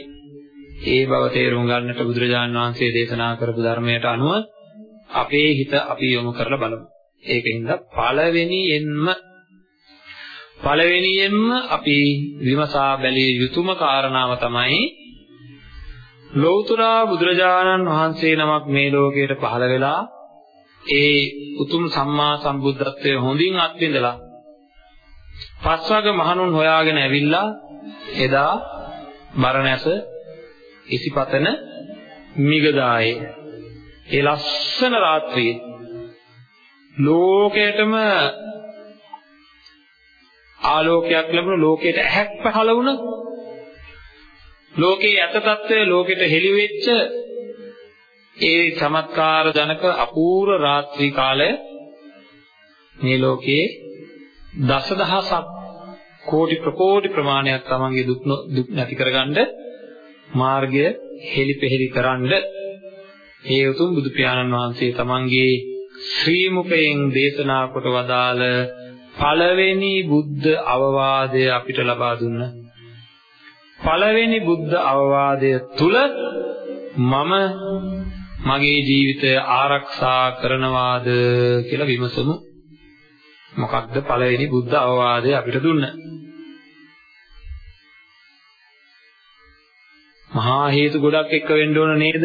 ඒ බව තේරුම් ගන්නට බුදුරජාන් වහන්සේ දේශනා කරපු ධර්මයට අනුව අපේ හිත අපි යොමු කරලා බලමු. ඒකින්ද පළවෙනියෙන්ම පළවෙනියෙන්ම අපි විමසා බැලිය යුතුම කාරණාව තමයි ලෞතර බුදුරජාණන් වහන්සේ නමක් මේ ලෝකයට පහළ වෙලා ඒ උතුම් සම්මා සම්බුද්ධත්වයේ හොඳින් අත්විඳලා පස්වග මහණුන් හොයාගෙන ඇවිල්ලා එදා බරණැස ඉසිපතන මිගදායේ. ඒ ලස්සන රාත්‍රියේ ලෝකයටම ආලෝකයක් ලැබුණ ලෝකයට ඇහැක් පහළ වුණ ලෝකේ යත తත්වය ලෝකෙට හෙළි වෙච්ච ඒ චමත්කාර ජනක අපූර්ව රාත්‍රී කාලය මේ ලෝකේ දසදහසක් කෝටි ප්‍රකෝටි ප්‍රමාණයක් තමන්ගේ දුක් දුක් නැති කරගන්න මාර්ගය හෙලිපෙහෙලි කරන්න ඒ උතුම් බුදු පියාණන් වහන්සේ තමන්ගේ ශ්‍රී මුඛයෙන් දේශනා කොට වදාළ පළවෙනි බුද්ධ අවවාදය අපිට ලබා දුන්න. පළවෙනි බුද්ධ අවවාදය තුල මම මගේ ජීවිතය ආරක්ෂා කරනවාද කියලා විමසමු. මොකක්ද පළවෙනි බුද්ධ අවවාදය අපිට දුන්න? මහා හේතු ගොඩක් එක්ක වෙන්න ඕන නේද?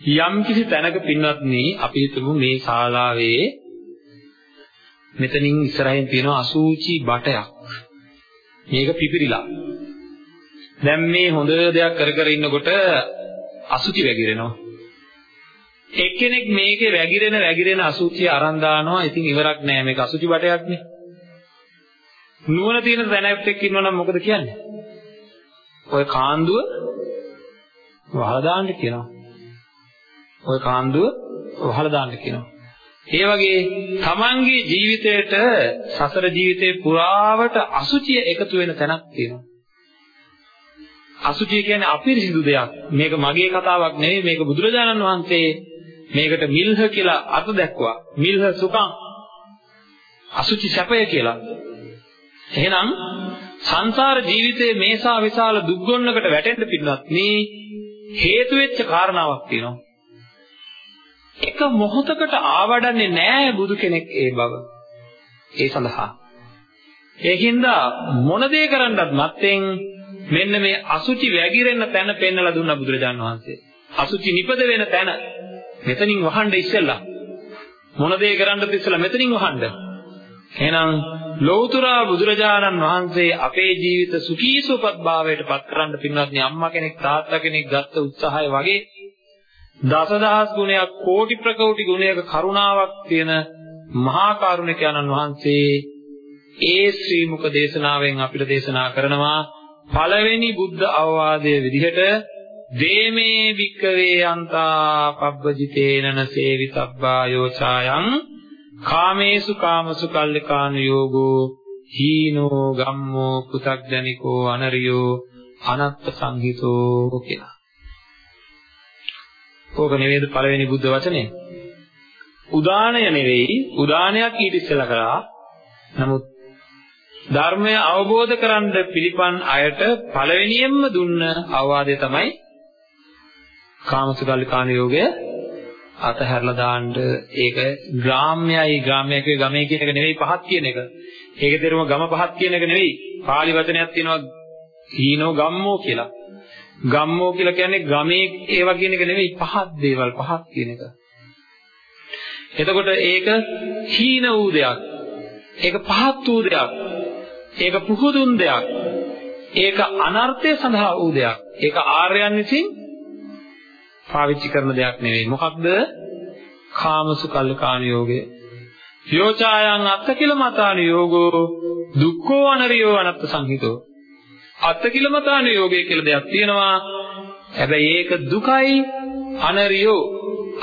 යම් කිසි තැනක පින්වත්නි අපි හිතමු මේ ශාලාවේ මෙතනින් ඉස්සරහින් තියෙන අසූචි බටයක්. මේක පිපිරිලා. දැන් මේ හොඳ දෙයක් කර කර ඉන්නකොට අසුචි වැగిරෙනවා. එක්කෙනෙක් මේකේ වැగిරෙන වැగిරෙන අසුචිය අරන් දානවා. ඉතින් ඉවරක් නෑ මේක අසුචි බටයක්නේ. නුවණ තියෙන දැනැත්තෙක් ඉන්නවා නම් මොකද කියන්නේ? ඔය කාන්දුව වහලා දාන්න කියනවා. ඔය කාන්දුව වහලා දාන්න කියනවා. ඒ වගේ තමන්ගේ ජීවිතයට සසර ජීවිතේ පුරාවට අසුචිය එකතු වෙන තැනක් තියෙනවා. අසුචිය කියන්නේ අපිරිසිදු දෙයක්. මේක මගේ කතාවක් නෙවෙයි මේක බුදුරජාණන් වහන්සේ මේකට මිල්හ කියලා අර්ථ දැක්වුවා. මිල්හ සුඛං අසුචි සැපය කියලා. එහෙනම් සංසාර ජීවිතයේ මේසා විශාල දුක්ගොන්නකට වැටෙන්න පින්නත් මේ හේතු වෙච්ච කාරණාවක් තියෙනවා. එක මොහොතකට ආවඩන්නේ නැහැ බුදු කෙනෙක් ඒ බව. ඒ සඳහා. ඒකින්ද මොන දේ කරන්නත් මත්තෙන් මෙන්න මේ අසුචි වැగిරෙන තැන පෙන්වලා දුන්න බුදුරජාණන් වහන්සේ. අසුචි නිපද වෙන තැන මෙතනින් වහන්න ඉස්සෙල්ලා මොන දේ කරන්නද ඉස්සෙල්ලා මෙතනින් වහන්න. එහෙනම් ලෞතර බුදුරජාණන් වහන්සේ අපේ ජීවිත සුඛී සුවපත් භාවයට පත් කරන්න පින්වත්නි අම්මා කෙනෙක් තාත්තා කෙනෙක් ගත්ත උත්සාහය වගේ දසදහස් ගුණයක් කෝටි ප්‍රකෝටි ගුණයක කරුණාවක් තියෙන මහා කරුණිකයන්න් වහන්සේ ඒ ශ්‍රී මුක දේශනාවෙන් අපිට දේශනා කරනවා පළවෙනි බුද්ධ අවවාදයේ විදිහට දේමේ වික්කවේ අන්තා පබ්බජිතේනන සේවිතබ්බා යෝචායන් කාමේසු කාමසු කල්ලිකානු යෝගෝ හීනෝ ගම්මෝ පු탁ජනිකෝ අනරියෝ අනත්ත සංහිතෝ කියලා. ඕක නෙවෙයිද පළවෙනි බුද්ධ වචනේ? උදානය නෙවෙයි උදානයක් ඊට ඉස්සෙල්ලා කරා. නමුත් ධර්මය අවබෝධ කරන්න පිළිපන් අයට පළවෙනියෙන්ම දුන්න අවවාදය තමයි කාමසුකල්ලිකාණ යෝගය අතහැරලා දාන්න ඒක ග්‍රාම්‍යයි ග්‍රාම්‍ය කියේ ගමේ කියන එක නෙවෙයි පහත් කියන එක. ඒකේ තේරුම ගම පහත් කියන එක නෙවෙයි. pāli වචනයක් තියෙනවා හීනෝ ගම්මෝ කියලා. ගම්මෝ කියලා කියන්නේ ගමේ ඒවා කියන එක නෙවෙයි පහත් දේවල් පහත් කියන එක. එතකොට ඒක හීන වූ දෙයක්. ඒක පහත් වූ දෙයක්. ඒක පුහුදුන් දෙයක්. ඒක අනර්ථය සඳහා වූ දෙයක්. ඒක ආර්යයන් විසින් පාවිච්චි කරන දෙයක් නෙවෙයි. මොකක්ද? කාමසු කල්කාණ යෝගය. යෝචායන් අත්ත කියලා මතාන යෝගෝ දුක්ඛෝ අනරියෝ අනත්ත සංහිතෝ. අත්ත කියලා මතාන යෝගය කියලා දෙයක් තියෙනවා. හැබැයි ඒක දුකයි අනරියෝ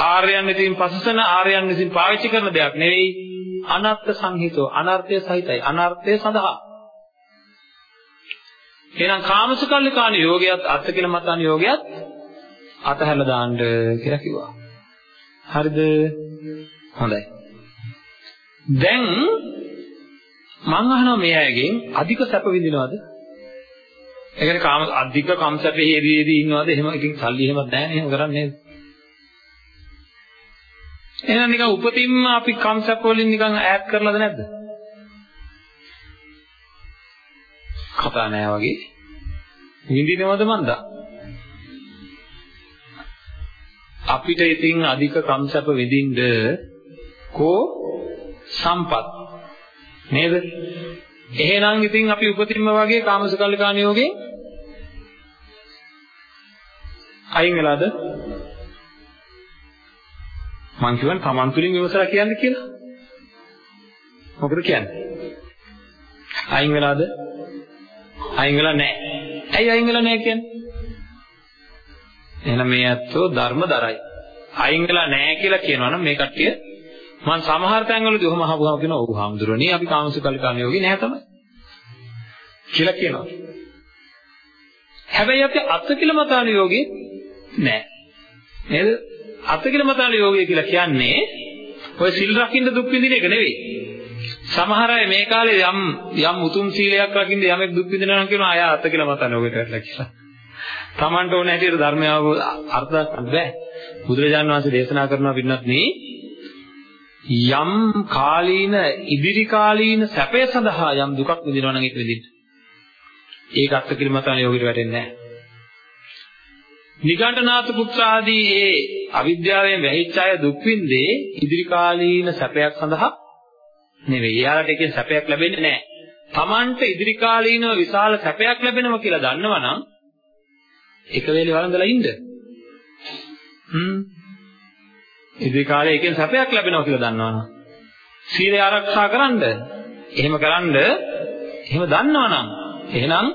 ආර්යයන් විසින් පසසන ආර්යයන් විසින් පාවිච්චි කරන දෙයක් නෙවෙයි. අනත්ත සංහිතෝ අනර්ථය සහිතයි. අනර්ථය සඳහා එහෙනම් කාමසුකල්ලිකාණ යෝගයත් අත්ත කියලා මතාන යෝගයත් අතහැරලා දාන්න කියලා කිව්වා. හරිද? හොඳයි. දැන් මං අහනවා මේ අයගෙන් අධික සැප විඳිනවද? ඒ කියන්නේ කාම අධික කම් සැපේ හේදීදී ඉන්නවද? එහෙම ඉතින් සල්ලි එහෙමත් නැහැ නේ එහෙම කරන්නේ නේද? එහෙනම් නිකන් උපතින්ම අපි කම් සැප වලින් නිකන් ඈත් කරලාද නැද්ද? කතා නෑ වගේ. විඳිනවද මන්දා? අපිට ඉතින් අධික කම්සප විඳින්න කෝ සම්පත් නේද? එහෙනම් ඉතින් අපි උපතින්ම වගේ කාමසකල්ලිකාණ යෝගේ අයින් වෙලාද? මං කියවන තමන් තුලින් විමසලා කියන්නේ කියලා. මොකද කියන්නේ? අයින් වෙලාද? අයින් වෙලා නැහැ. ඇයි අයින් වෙලා නැහැ කියන්නේ? එහෙනම් මේ ඇත්තෝ ධර්ම දරයි. අයින් වෙලා නැහැ කියලා කියනවනම් මේ කට්ටිය මම සමහර තැන්වලදී ඔහොම අහපුවාම කියනවා ඔව් හාමුදුරනේ අපි කාමසුකල්ලිකාණ යෝගී නැහැ තමයි. කියලා කියනවා. හැබැයි අපි අත්කිලමතාන යෝගී නැහැ. නේද? අත්කිලමතාන යෝගී කියලා කියන්නේ ඔය සිල් රකින්න දුක් විඳින එක නෙවෙයි. සමහර අය මේ කාලේ යම් යම් උතුම් සීලයක් රකින්න යමෙක් දුක් විඳිනවා නම් කියනවා අය අත්කිලමතාන යෝගයට වැටලා කියලා. Tamanට ඕන හැටියට ධර්මය අර්ථ ගන්න බෑ. බුදුරජාණන් වහන්සේ දේශනා කරනවා පින්නත් මේ යම් කාලීන ඉදිරි කාලීන සැපය සඳහා යම් දුකක් විඳිනවා නම් ඒක විඳින්න. ඒක අත්ති කිලමතන යෝගිට වැටෙන්නේ නැහැ. නිගණ්ඨනාත පුත්‍ර ආදී ඒ අවිද්‍යාවෙන් වැහිච්ච අය දුක් විඳේ ඉදිරි කාලීන සැපයක් සඳහා නෙවෙයි. එයාලට ඒකෙන් සැපයක් ලැබෙන්නේ නැහැ. Tamanට ඉදිරි කාලීනව විශාල සැපයක් ලැබෙනවා කියලා දන්නවනම් එක වේලේ වළඳලා ඉන්න. හ්ම්. ඉදිරි කාලේ එකෙන් සැපයක් ලැබෙනවා කියලා දන්නවනම් සීලය ආරක්ෂා කරන්න. එහෙම කරන්න එහෙම දන්නවනම් එහෙනම්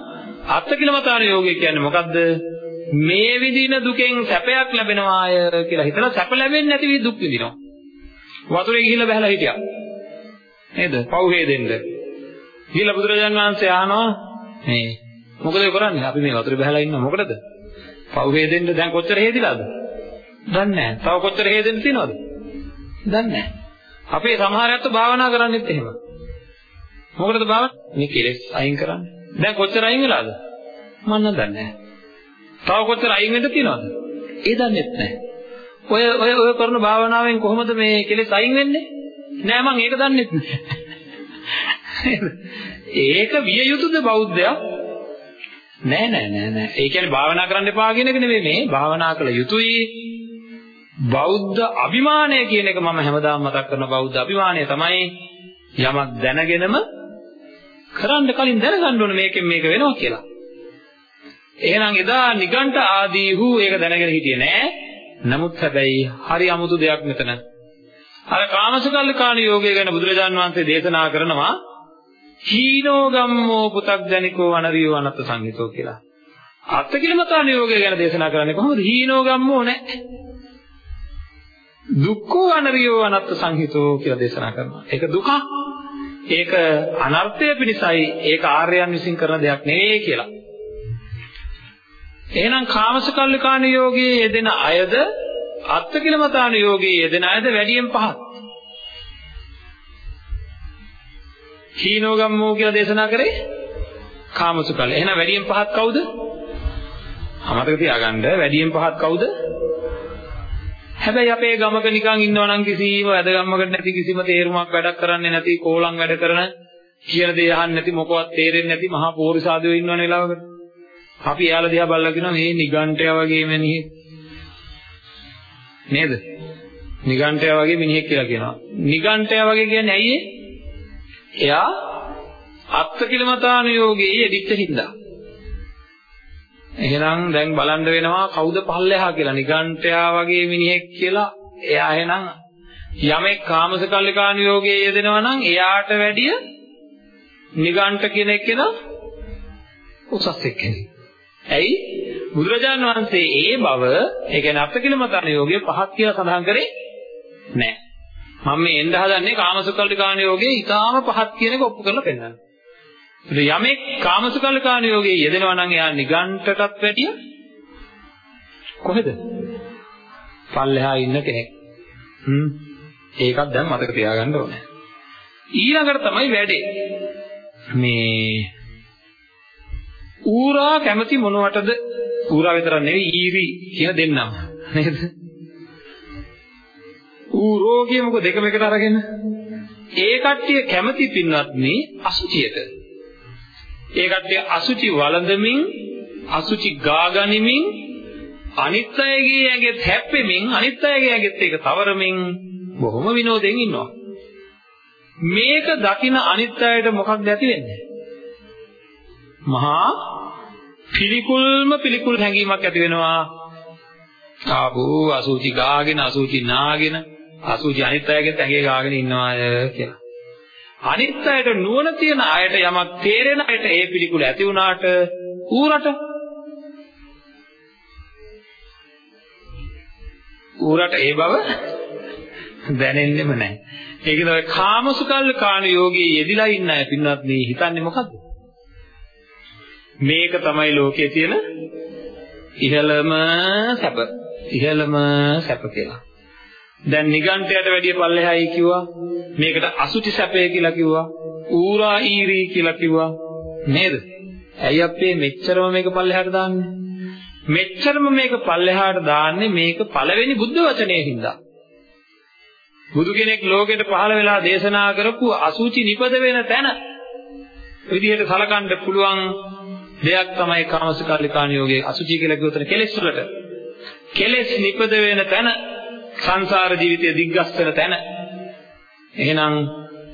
අත්කිලමතාන යෝගය කියන්නේ මොකද්ද? මේ විදින දුකෙන් සැපයක් ලැබෙනවාය කියලා හිතලා සැප ලැබෙන්නේ නැති වි දුක් විඳිනවා. වතුරේ ගිහිල්ලා බහලා හිටියා. නේද? පව් හේදෙන්න. ගිහිල්ලා බුදුරජාන් වහන්සේ අහනවා මේ මොකද කරන්නේ? අපි මේ වතුරේ බහලා ඉන්න මොකටද? පව් හේදෙන්න දැන් කොච්චර හේදිලාද? දන්නේ නැහැ. තව කොච්චර හේදෙන්න තියෙනවද? දන්නේ නැහැ. අපේ සමහරයන්ට භාවනා කරන්නේත් එහෙම. මොකටද භාවනා? මේ කෙලෙස් අයින් කරන්න. දැන් කොච්චර අයින් වෙලාද? මම දන්නේ නැහැ. තව කොච්චර අයින් වෙන්න තියෙනවද? ඒ දන්නේත් නැහැ. ඔය ඔය ඔය කරන භාවනාවෙන් කොහොමද මේ කෙලෙස් අයින් වෙන්නේ? නෑ මම ඒක දන්නේත් නැහැ. ඒක විය යුතුද බෞද්ධයා? නෑ නෑ නෑ නෑ. ඒ කියන්නේ භාවනා කරන්න එපා කියන එක නෙමෙයි මේ. භාවනා කළ යුතුයි. බෞද්ධ අභිමානය කියන එක මම හැමදාම මතක් කරන බෞද්ධ අභිමානය තමයි යමක් දැනගෙනම කරන්න කලින් දැනගන්න ඕනේ මේකෙන් මේක වෙනවා කියලා. එහෙනම් එදා නිගණ්ඨ ආදීහු ඒක දැනගෙන හිටියේ නෑ. නමුත් හැබැයි හරි අමුතු දෙයක් මෙතන. අර කාමසකල්ලිකාණ යෝගය ගැන බුදුරජාන් වහන්සේ දේශනා කරනවා හීනෝ ගම්මෝ පු탁ජනිකෝ අනරියෝ අනත්ත සංහිතෝ කියලා. අත්කිලමතාන යෝගය ගැන දේශනා කරන්නේ කොහොමද? හීනෝ ගම්මෝ නැහැ. දුක්ඛෝ අනරියෝ අනත්ත සංහිතෝ කියලා දේශනා කරනවා. ඒක දුක. ඒක අනර්ථය පිණිසයි ඒක ආර්යයන් විසින් කරන දෙයක් නෙවෙයි කියලා. එහෙනම් කාමසකල්ලිකාණ යෝගයේ යෙදෙන අයද අත්කිලමතාන යෝගයේ යෙදෙන අයද වැඩියෙන් පහත්. හීනෝ ගම්මෝ කියලා දේශනා කරේ කාමසුකල්ලි. එහෙනම් වැඩියෙන් පහත් කවුද? අමතක තියාගන්න වැඩියෙන් පහත් කවුද? හැබැයි අපේ ගමක නිකන් ඉන්නවා නම් කිසිම වැදගම්මකට නැති කිසිම තේරුමක් වැඩක් කරන්නේ නැති කෝලම් වැඩ කරන කියන දේ අහන්නේ නැති මොකවත් තේරෙන්නේ නැති මහා පෝරිසාදයෝ ඉන්නවනේ වෙලාවකට. අපි එයාලා දිහා බලලා කියනවා මේ නිගණ්ඨයා වගේ මිනිහෙක්. නේද? නිගණ්ඨයා වගේ මිනිහෙක් කියලා කියනවා. නිගණ්ඨයා වගේ කියන්නේ ඇයි එයා අත්කිලමතාන යෝගයේ යෙදිච්ච හින්දා. එහෙනම් දැන් බලන්න වෙනවා කවුද පල්ලෙහා කියලා නිගණ්ඨයා වගේ මිනිහෙක් කියලා එයා එහෙනම් යමෙක් කාමසකල්ලිකාන යෝගයේ යෙදෙනවා නම් එයාට වැඩිය නිගණ්ඨ කෙනෙක් කියලා උසස් එක්කෙනෙක්. ඇයි? බුදුරජාන් වහන්සේ ඒ බව, ඒ කියන්නේ අත්කිලමතාන යෝගයේ පහක් කියලා සඳහන් කරේ නැහැ. මම මේ එන්න හදන්නේ කාමසුකල්ලිකානුയോഗයේ ඊටාම පහත් කියන එක ඔප්පු කරලා පෙන්නන්න. යමෙක් කාමසුකල්ලිකාන යෝගයේ යෙදෙනවා නම් එයා නිගණ්ඨටත් වැඩිය කොහෙද? පල්ලෙහා ඉන්න කෙනෙක්. හ්ම්. ඒකත් දැන් මතක තියාගන්න ඕනේ. ඊළඟට තමයි වැඩේ. මේ ඌරා කැමති මොනවටද? ඌරා විතරක් නෙවෙයි ඊරි කියන දෙන්නම. නේද? ඌරෝ කියමුකෝ දෙකම එකට අරගෙන. ඒ කට්ටිය කැමති පින්වත් මේ අසුචියට. ඒ කට්ටිය අසුචි වළඳමින් අසුචි ගාගනිමින් අනිත් අයගේ ඇඟෙත් හැප්පෙමින් අනිත් අයගේ ඇඟෙත් ඒක තවරමින් බොහොම විනෝදෙන් ඉන්නවා. මේක දකින අනිත් අයට මොකක්ද ඇති වෙන්නේ? මහා පිළිකුල්ම පිළිකුල් හැඟීමක් ඇති වෙනවා. ආපෝ අසුචි ගාගෙන අසුචි නාගෙන අසුචි අනිත් අයගෙත් ඇඟේ ගාගෙන ඉන්නවාය කියලා. අනිත් අයට නුවණ තියෙන අයට යමක් තේරෙන අයට ඒ පිළිකුල ඇති වුණාට ඌරට ඌරට ඒ බව දැනෙන්නෙම නැහැ. ඒක තමයි කාමසුකල්ල කාණ යෝගී යෙදිලා ඉන්න අය පින්වත් මේ හිතන්නේ මොකද්ද? මේක තමයි ලෝකයේ තියෙන ඉහළම සැප. ඉහළම සැප කියලා. දැන් නිගණ්ඨයට වැඩිය පල්ලෙහායි කිව්වා. මේකට අසුචි සැපය කියලා කිව්වා. ඌරා ඊරි කියලා කිව්වා. නේද? ඇයි අපේ මෙච්චරම මේක පල්ලෙහාට දාන්නේ? මෙච්චරම මේක පල්ලෙහාට දාන්නේ මේක පළවෙනි බුද්ධ වචනේ හින්දා. බුදු කෙනෙක් ලෝකෙට පහළ වෙලා දේශනා කරපු අසුචි නිපද වෙන තැන විදිහට සලකන්න පුළුවන් දෙයක් තමයි කාමසකල්ලිකාණ යෝගයේ අසුචි කියලා කියවතන කෙලෙස් වලට. කෙලෙස් නිපද වෙන තැන සංසාර ජීවිතය දිග්ගස්සන තැන. එහෙනම්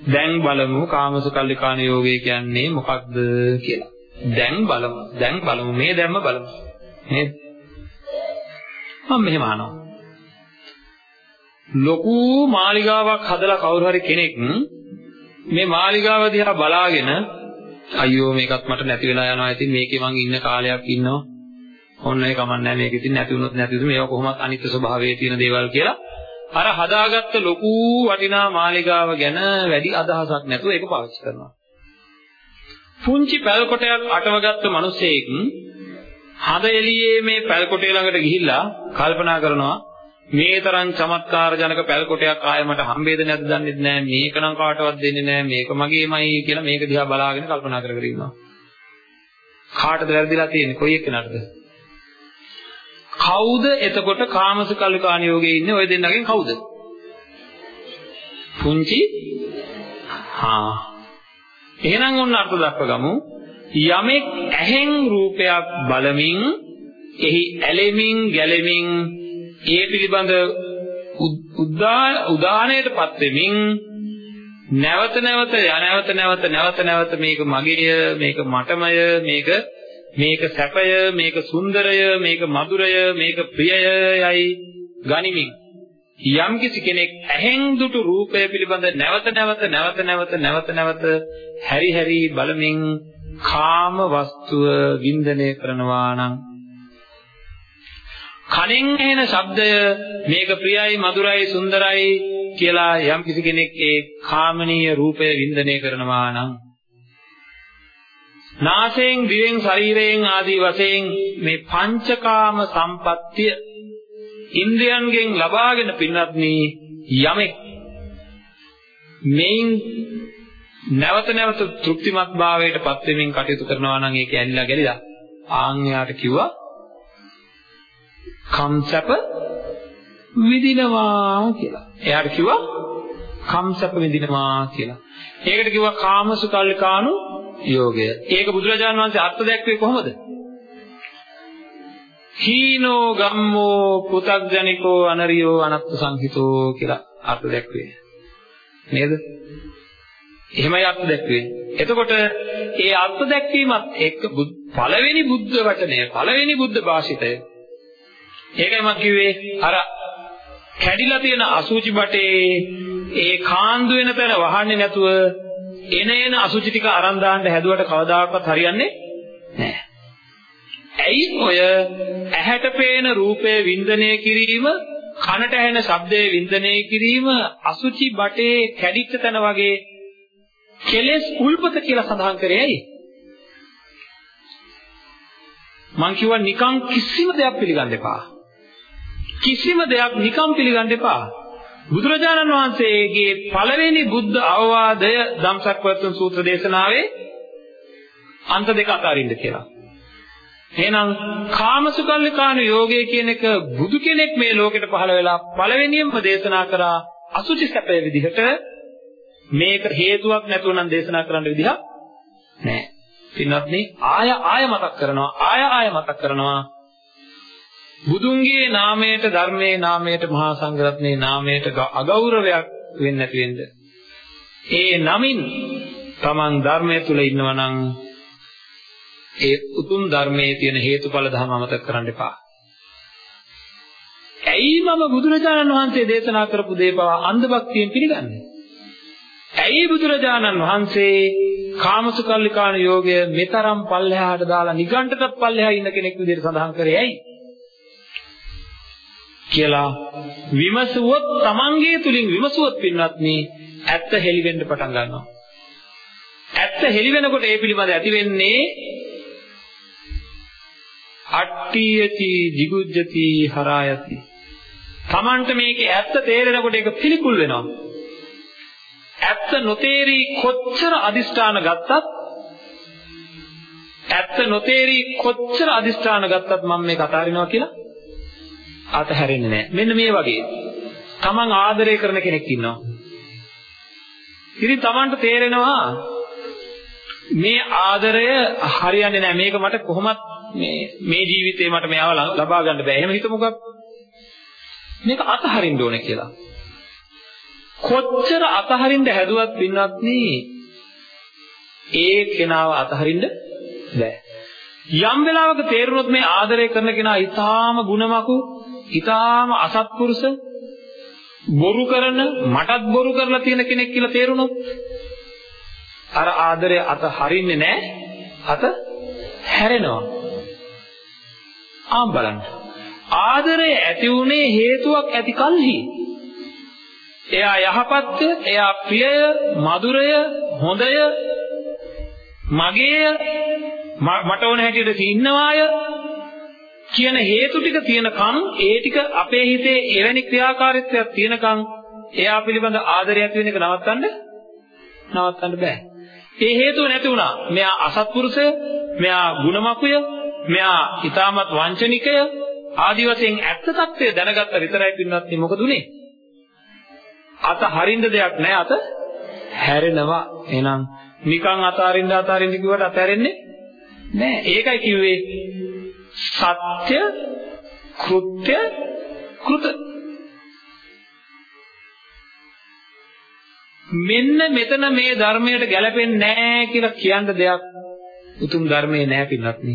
දැන් බලමු කාමසුකල්ලිකාන යෝගය කියන්නේ මොකක්ද කියලා. දැන් බලමු. දැන් බලමු. මේ දැම්ම බලමු. නේද? මම මෙහෙම අහනවා. ලොකු මාලිගාවක් හදලා කවුරු හරි කෙනෙක් මේ මාලිගාව දිහා බලාගෙන අයියෝ මේකත් මට නැති වෙලා යනවා. ඉතින් මේකේ මං ඉන්න කාලයක් ඉන්නවා. ඔන්න ඒ කමන්නේ මේක ඉතින් නැති වුණොත් නැති වුණොත් මේවා කොහොමත් අනිත්‍ය ස්වභාවයේ තියෙන දේවල් කියලා අර හදාගත්ත ලොකු වටිනා මාලිගාව ගැන වැඩි අදහසක් නැතුව ඒක පාවිච්චි කරනවා. පුංචි පැල් කොටයක් අටවගත්ත මිනිසෙක් හද එළියේ මේ පැල් කොටේ ළඟට ගිහිල්ලා කල්පනා කරනවා මේ තරම් චමත්කාර ජනක පැල් කොටයක් ආයෙ මට හම්බෙද නැද්ද දන්නේ නැහැ මේක නම් කාටවත් දෙන්නේ නැහැ මේක මගේමයි කියලා මේක දිහා බලාගෙන කල්පනා කර කර ඉන්නවා. කාටද වැරදිලා තියෙන්නේ? කොයි එක්කනටද? කවුද එතකොට කාමසකල්ලිකාණ යෝගයේ ඉන්නේ? ওই දෙන්නගෙන් කවුද? පුංචි? හා. එහෙනම් ඔන්න අර්ථ දක්වගමු. යමෙක් ඇහෙන් රූපයක් බලමින් එහි ඇලෙමින් ගැලෙමින් ඒ පිළිබඳ උදාහරණයටපත් වෙමින් නැවත නැවත නැවත නැවත නැවත නැවත මේක මගේය මේක මටමය මේක මේක සැපය මේක සුන්දරය මේක මధుරය මේක ප්‍රියයයි ගනිමින්. යම් කිසි කෙනෙක් ඇහෙන් දුටු රූපය පිළිබඳ නැවත නැවත නැවත නැවත නැවත නැවත හැරි හැරි බලමින් කාම වස්තුව වින්දනය කරනවා නම් කනෙන් ඇහෙන ශබ්දය මේක ප්‍රියයි මధుරයි සුන්දරයි කියලා යම් කිසි කෙනෙක් ඒ කාමනීය රූපය වින්දනය කරනවා නම් නාසයෙන් දිවෙන් ශරීරයෙන් ආදී වශයෙන් මේ පංචකාම සම්පත්තිය ඉන්ද්‍රයන්ගෙන් ලබාගෙන පින්වත්නි යමෙක් මේන් නැවත නැවත තෘප්තිමත් භාවයට පත් වෙමින් කටයුතු කරනවා නම් ඒක ඇලිලා ගැලිලා ආන්‍යයට කිව්වා කම්සප විදිනවා කියලා. එයාට කිව්වා කම්සප විදිනවා කියලා. ඒකට කිව්වා කාමසුකල්ලිකානු යෝගය. ඒක බුදුරජාණන් වහන්සේ අර්ථ දැක්වේ කොහොමද? හීනෝ ගම්මෝ පුතග්ජනිකෝ අනරියෝ අනත්ත සංහිතෝ කියලා අර්ථ දැක්වේ. නේද? එහෙමයි අර්ථ දැක්වේ. එතකොට ඒ අර්ථ දැක්වීමත් එක්ක පළවෙනි බුද්ධ වචනය, පළවෙනි බුද්ධ භාෂිතය. ඒකයි මම කිව්වේ අර කැඩිලා තියෙන අසුචි බටේ ඒ කාන්දු වෙන තැන වහන්නේ නැතුව එන එන අසුචි ටික අරන් දාන්න හැදුවට කවදාකවත් හරියන්නේ නැහැ. ඇයි ඔය ඇහැට පේන රූපය වින්දනය කිරීම කනට ඇහෙන ශබ්දයේ වින්දනය කිරීම අසුචි බටේ කැඩිච්ච තැන වගේ කෙලෙස් උල්පත කියලා සඳහන් කරේ ඇයි? මං කිව්වා නිකන් කිසිම දෙයක් පිළිගන්න එපා. කිසිම දෙයක් නිකම් පිළිගන්න එපා. බුදුරජාණන් වහන්සේගේ පළවෙනි බුද්ධ අවවාදය ධම්සක්වත්තුන් සූත්‍ර දේශනාවේ අන්ත දෙක අතරින්ද කියලා. එහෙනම් කාමසුකල්ලිකාන යෝගය කියන එක බුදු කෙනෙක් මේ ලෝකෙට පහළ වෙලා පළවෙනියෙන්ම දේශනා කරා අසුචි සැපේ විදිහට මේක හේතුවක් නැතුව නම් දේශනා කරන්න විදිහක් නැහැ. පින්වත්නි ආය ආය මතක් කරනවා ආය ආය මතක් කරනවා බුදුන්ගේ නාමයට ධර්මයේ නාමයට මහා සංඝරත්නයේ නාමයට අගෞරවයක් වෙන්නේ නැති වෙන්න. ඒ නමින් Taman ධර්මයේ තුල ඉන්නවා නම් ඒ උතුම් ධර්මයේ තියෙන හේතුඵල ධර්ම අමතක කරන්න එපා. ඇයි මම බුදුරජාණන් වහන්සේ දේශනා කරපු දේ පවා අන්ධ භක්තියෙන් පිළිගන්නේ? ඇයි බුදුරජාණන් වහන්සේ කාමසුකල්ලිකාන යෝගය මෙතරම් පල්ලෙහාට දාලා නිගණ්ඨටත් පල්ලෙහා ඉන්න කෙනෙක් විදිහට සඳහන් කරේ ඇයි? කියලා විමසුවොත් Tamange තුලින් විමසුවොත් පින්වත්නි ඇත්ත හෙලි වෙන්න පටන් ගන්නවා. ඇත්ත හෙලි වෙනකොට ඒ පිළිබඳ ඇති වෙන්නේ අට්ඨියති jiguජ්ජති හරායති. Tamanට මේකේ ඇත්ත තේරෙනකොට ඒක පිළිකුල් වෙනවා. ඇත්ත නොතේරි කොච්චර අදිෂ්ඨාන ගත්තත් ඇත්ත නොතේරි කොච්චර අදිෂ්ඨාන ගත්තත් මම මේක අතාරිනවා කියලා අතහැරෙන්නේ නැහැ. මෙන්න මේ වගේ. Taman ආදරය කරන කෙනෙක් ඉන්නවා. ඉතින් Tamanට තේරෙනවා මේ ආදරය හරියන්නේ නැහැ. මේක මට කොහොමත් මේ මේ ජීවිතේ මට මේව ලබා ගන්න බෑ. එහෙම හිතමුකෝ. මේක අතහරින්න ඕනේ කියලා. කොච්චර අතහරින්න හැදුවත් පින්වත්නි ඒ කෙනාව අතහරින්න බෑ. යම් වෙලාවක තේරුනොත් මේ ආදරය කරන කෙනා ඊටාම ಗುಣමකු ඊටාම අසත්පුරුෂ බොරු කරන මටත් බොරු කරලා තියෙන කෙනෙක් කියලා තේරුණොත් අර ආදරය අත හරින්නේ නැහැ අත හැරෙනවා. ආම් බලන්න. ආදරය ඇති උනේ හේතුවක් ඇති කල්හි. එයා යහපත්ය එයා ප්‍රියය මధుරය හොඳය මගේය මට ඕන හැටියට ඉන්නවාය. කියන හේතු ටික තියෙනකන් ඒ ටික අපේ හිතේ එවැනි ක්‍රියාකාරීත්වයක් තියෙනකන් එයා පිළිබඳ ආදරයක් වෙන එක නවත්තන්න නවත්තන්න බෑ. ඒ හේතුව නැති වුණා. මෙයා අසත්පුරුෂය, මෙයා ගුණමකුය, මෙයා ඊටමත් වංචනිකය ආදි වශයෙන් ඇත්ත తත්වය දැනගත්ත විතරයි පින්වත් මේ මොකද උනේ? අත හරින්න දෙයක් නැහැ අත හැරෙනවා. එහෙනම් නිකන් අත අරින්න අත අරින්න කිව්වට අත හැරෙන්නේ නෑ ඒකයි කිව්වේ සත්‍ය කෘත්‍ය කෘත. මෙන්න මෙතන මේ ධර්මයට ගැලපෙන්නේ නැහැ කියලා කියන්න දෙයක් උතුම් ධර්මයේ නැහැ පින්වත්නි.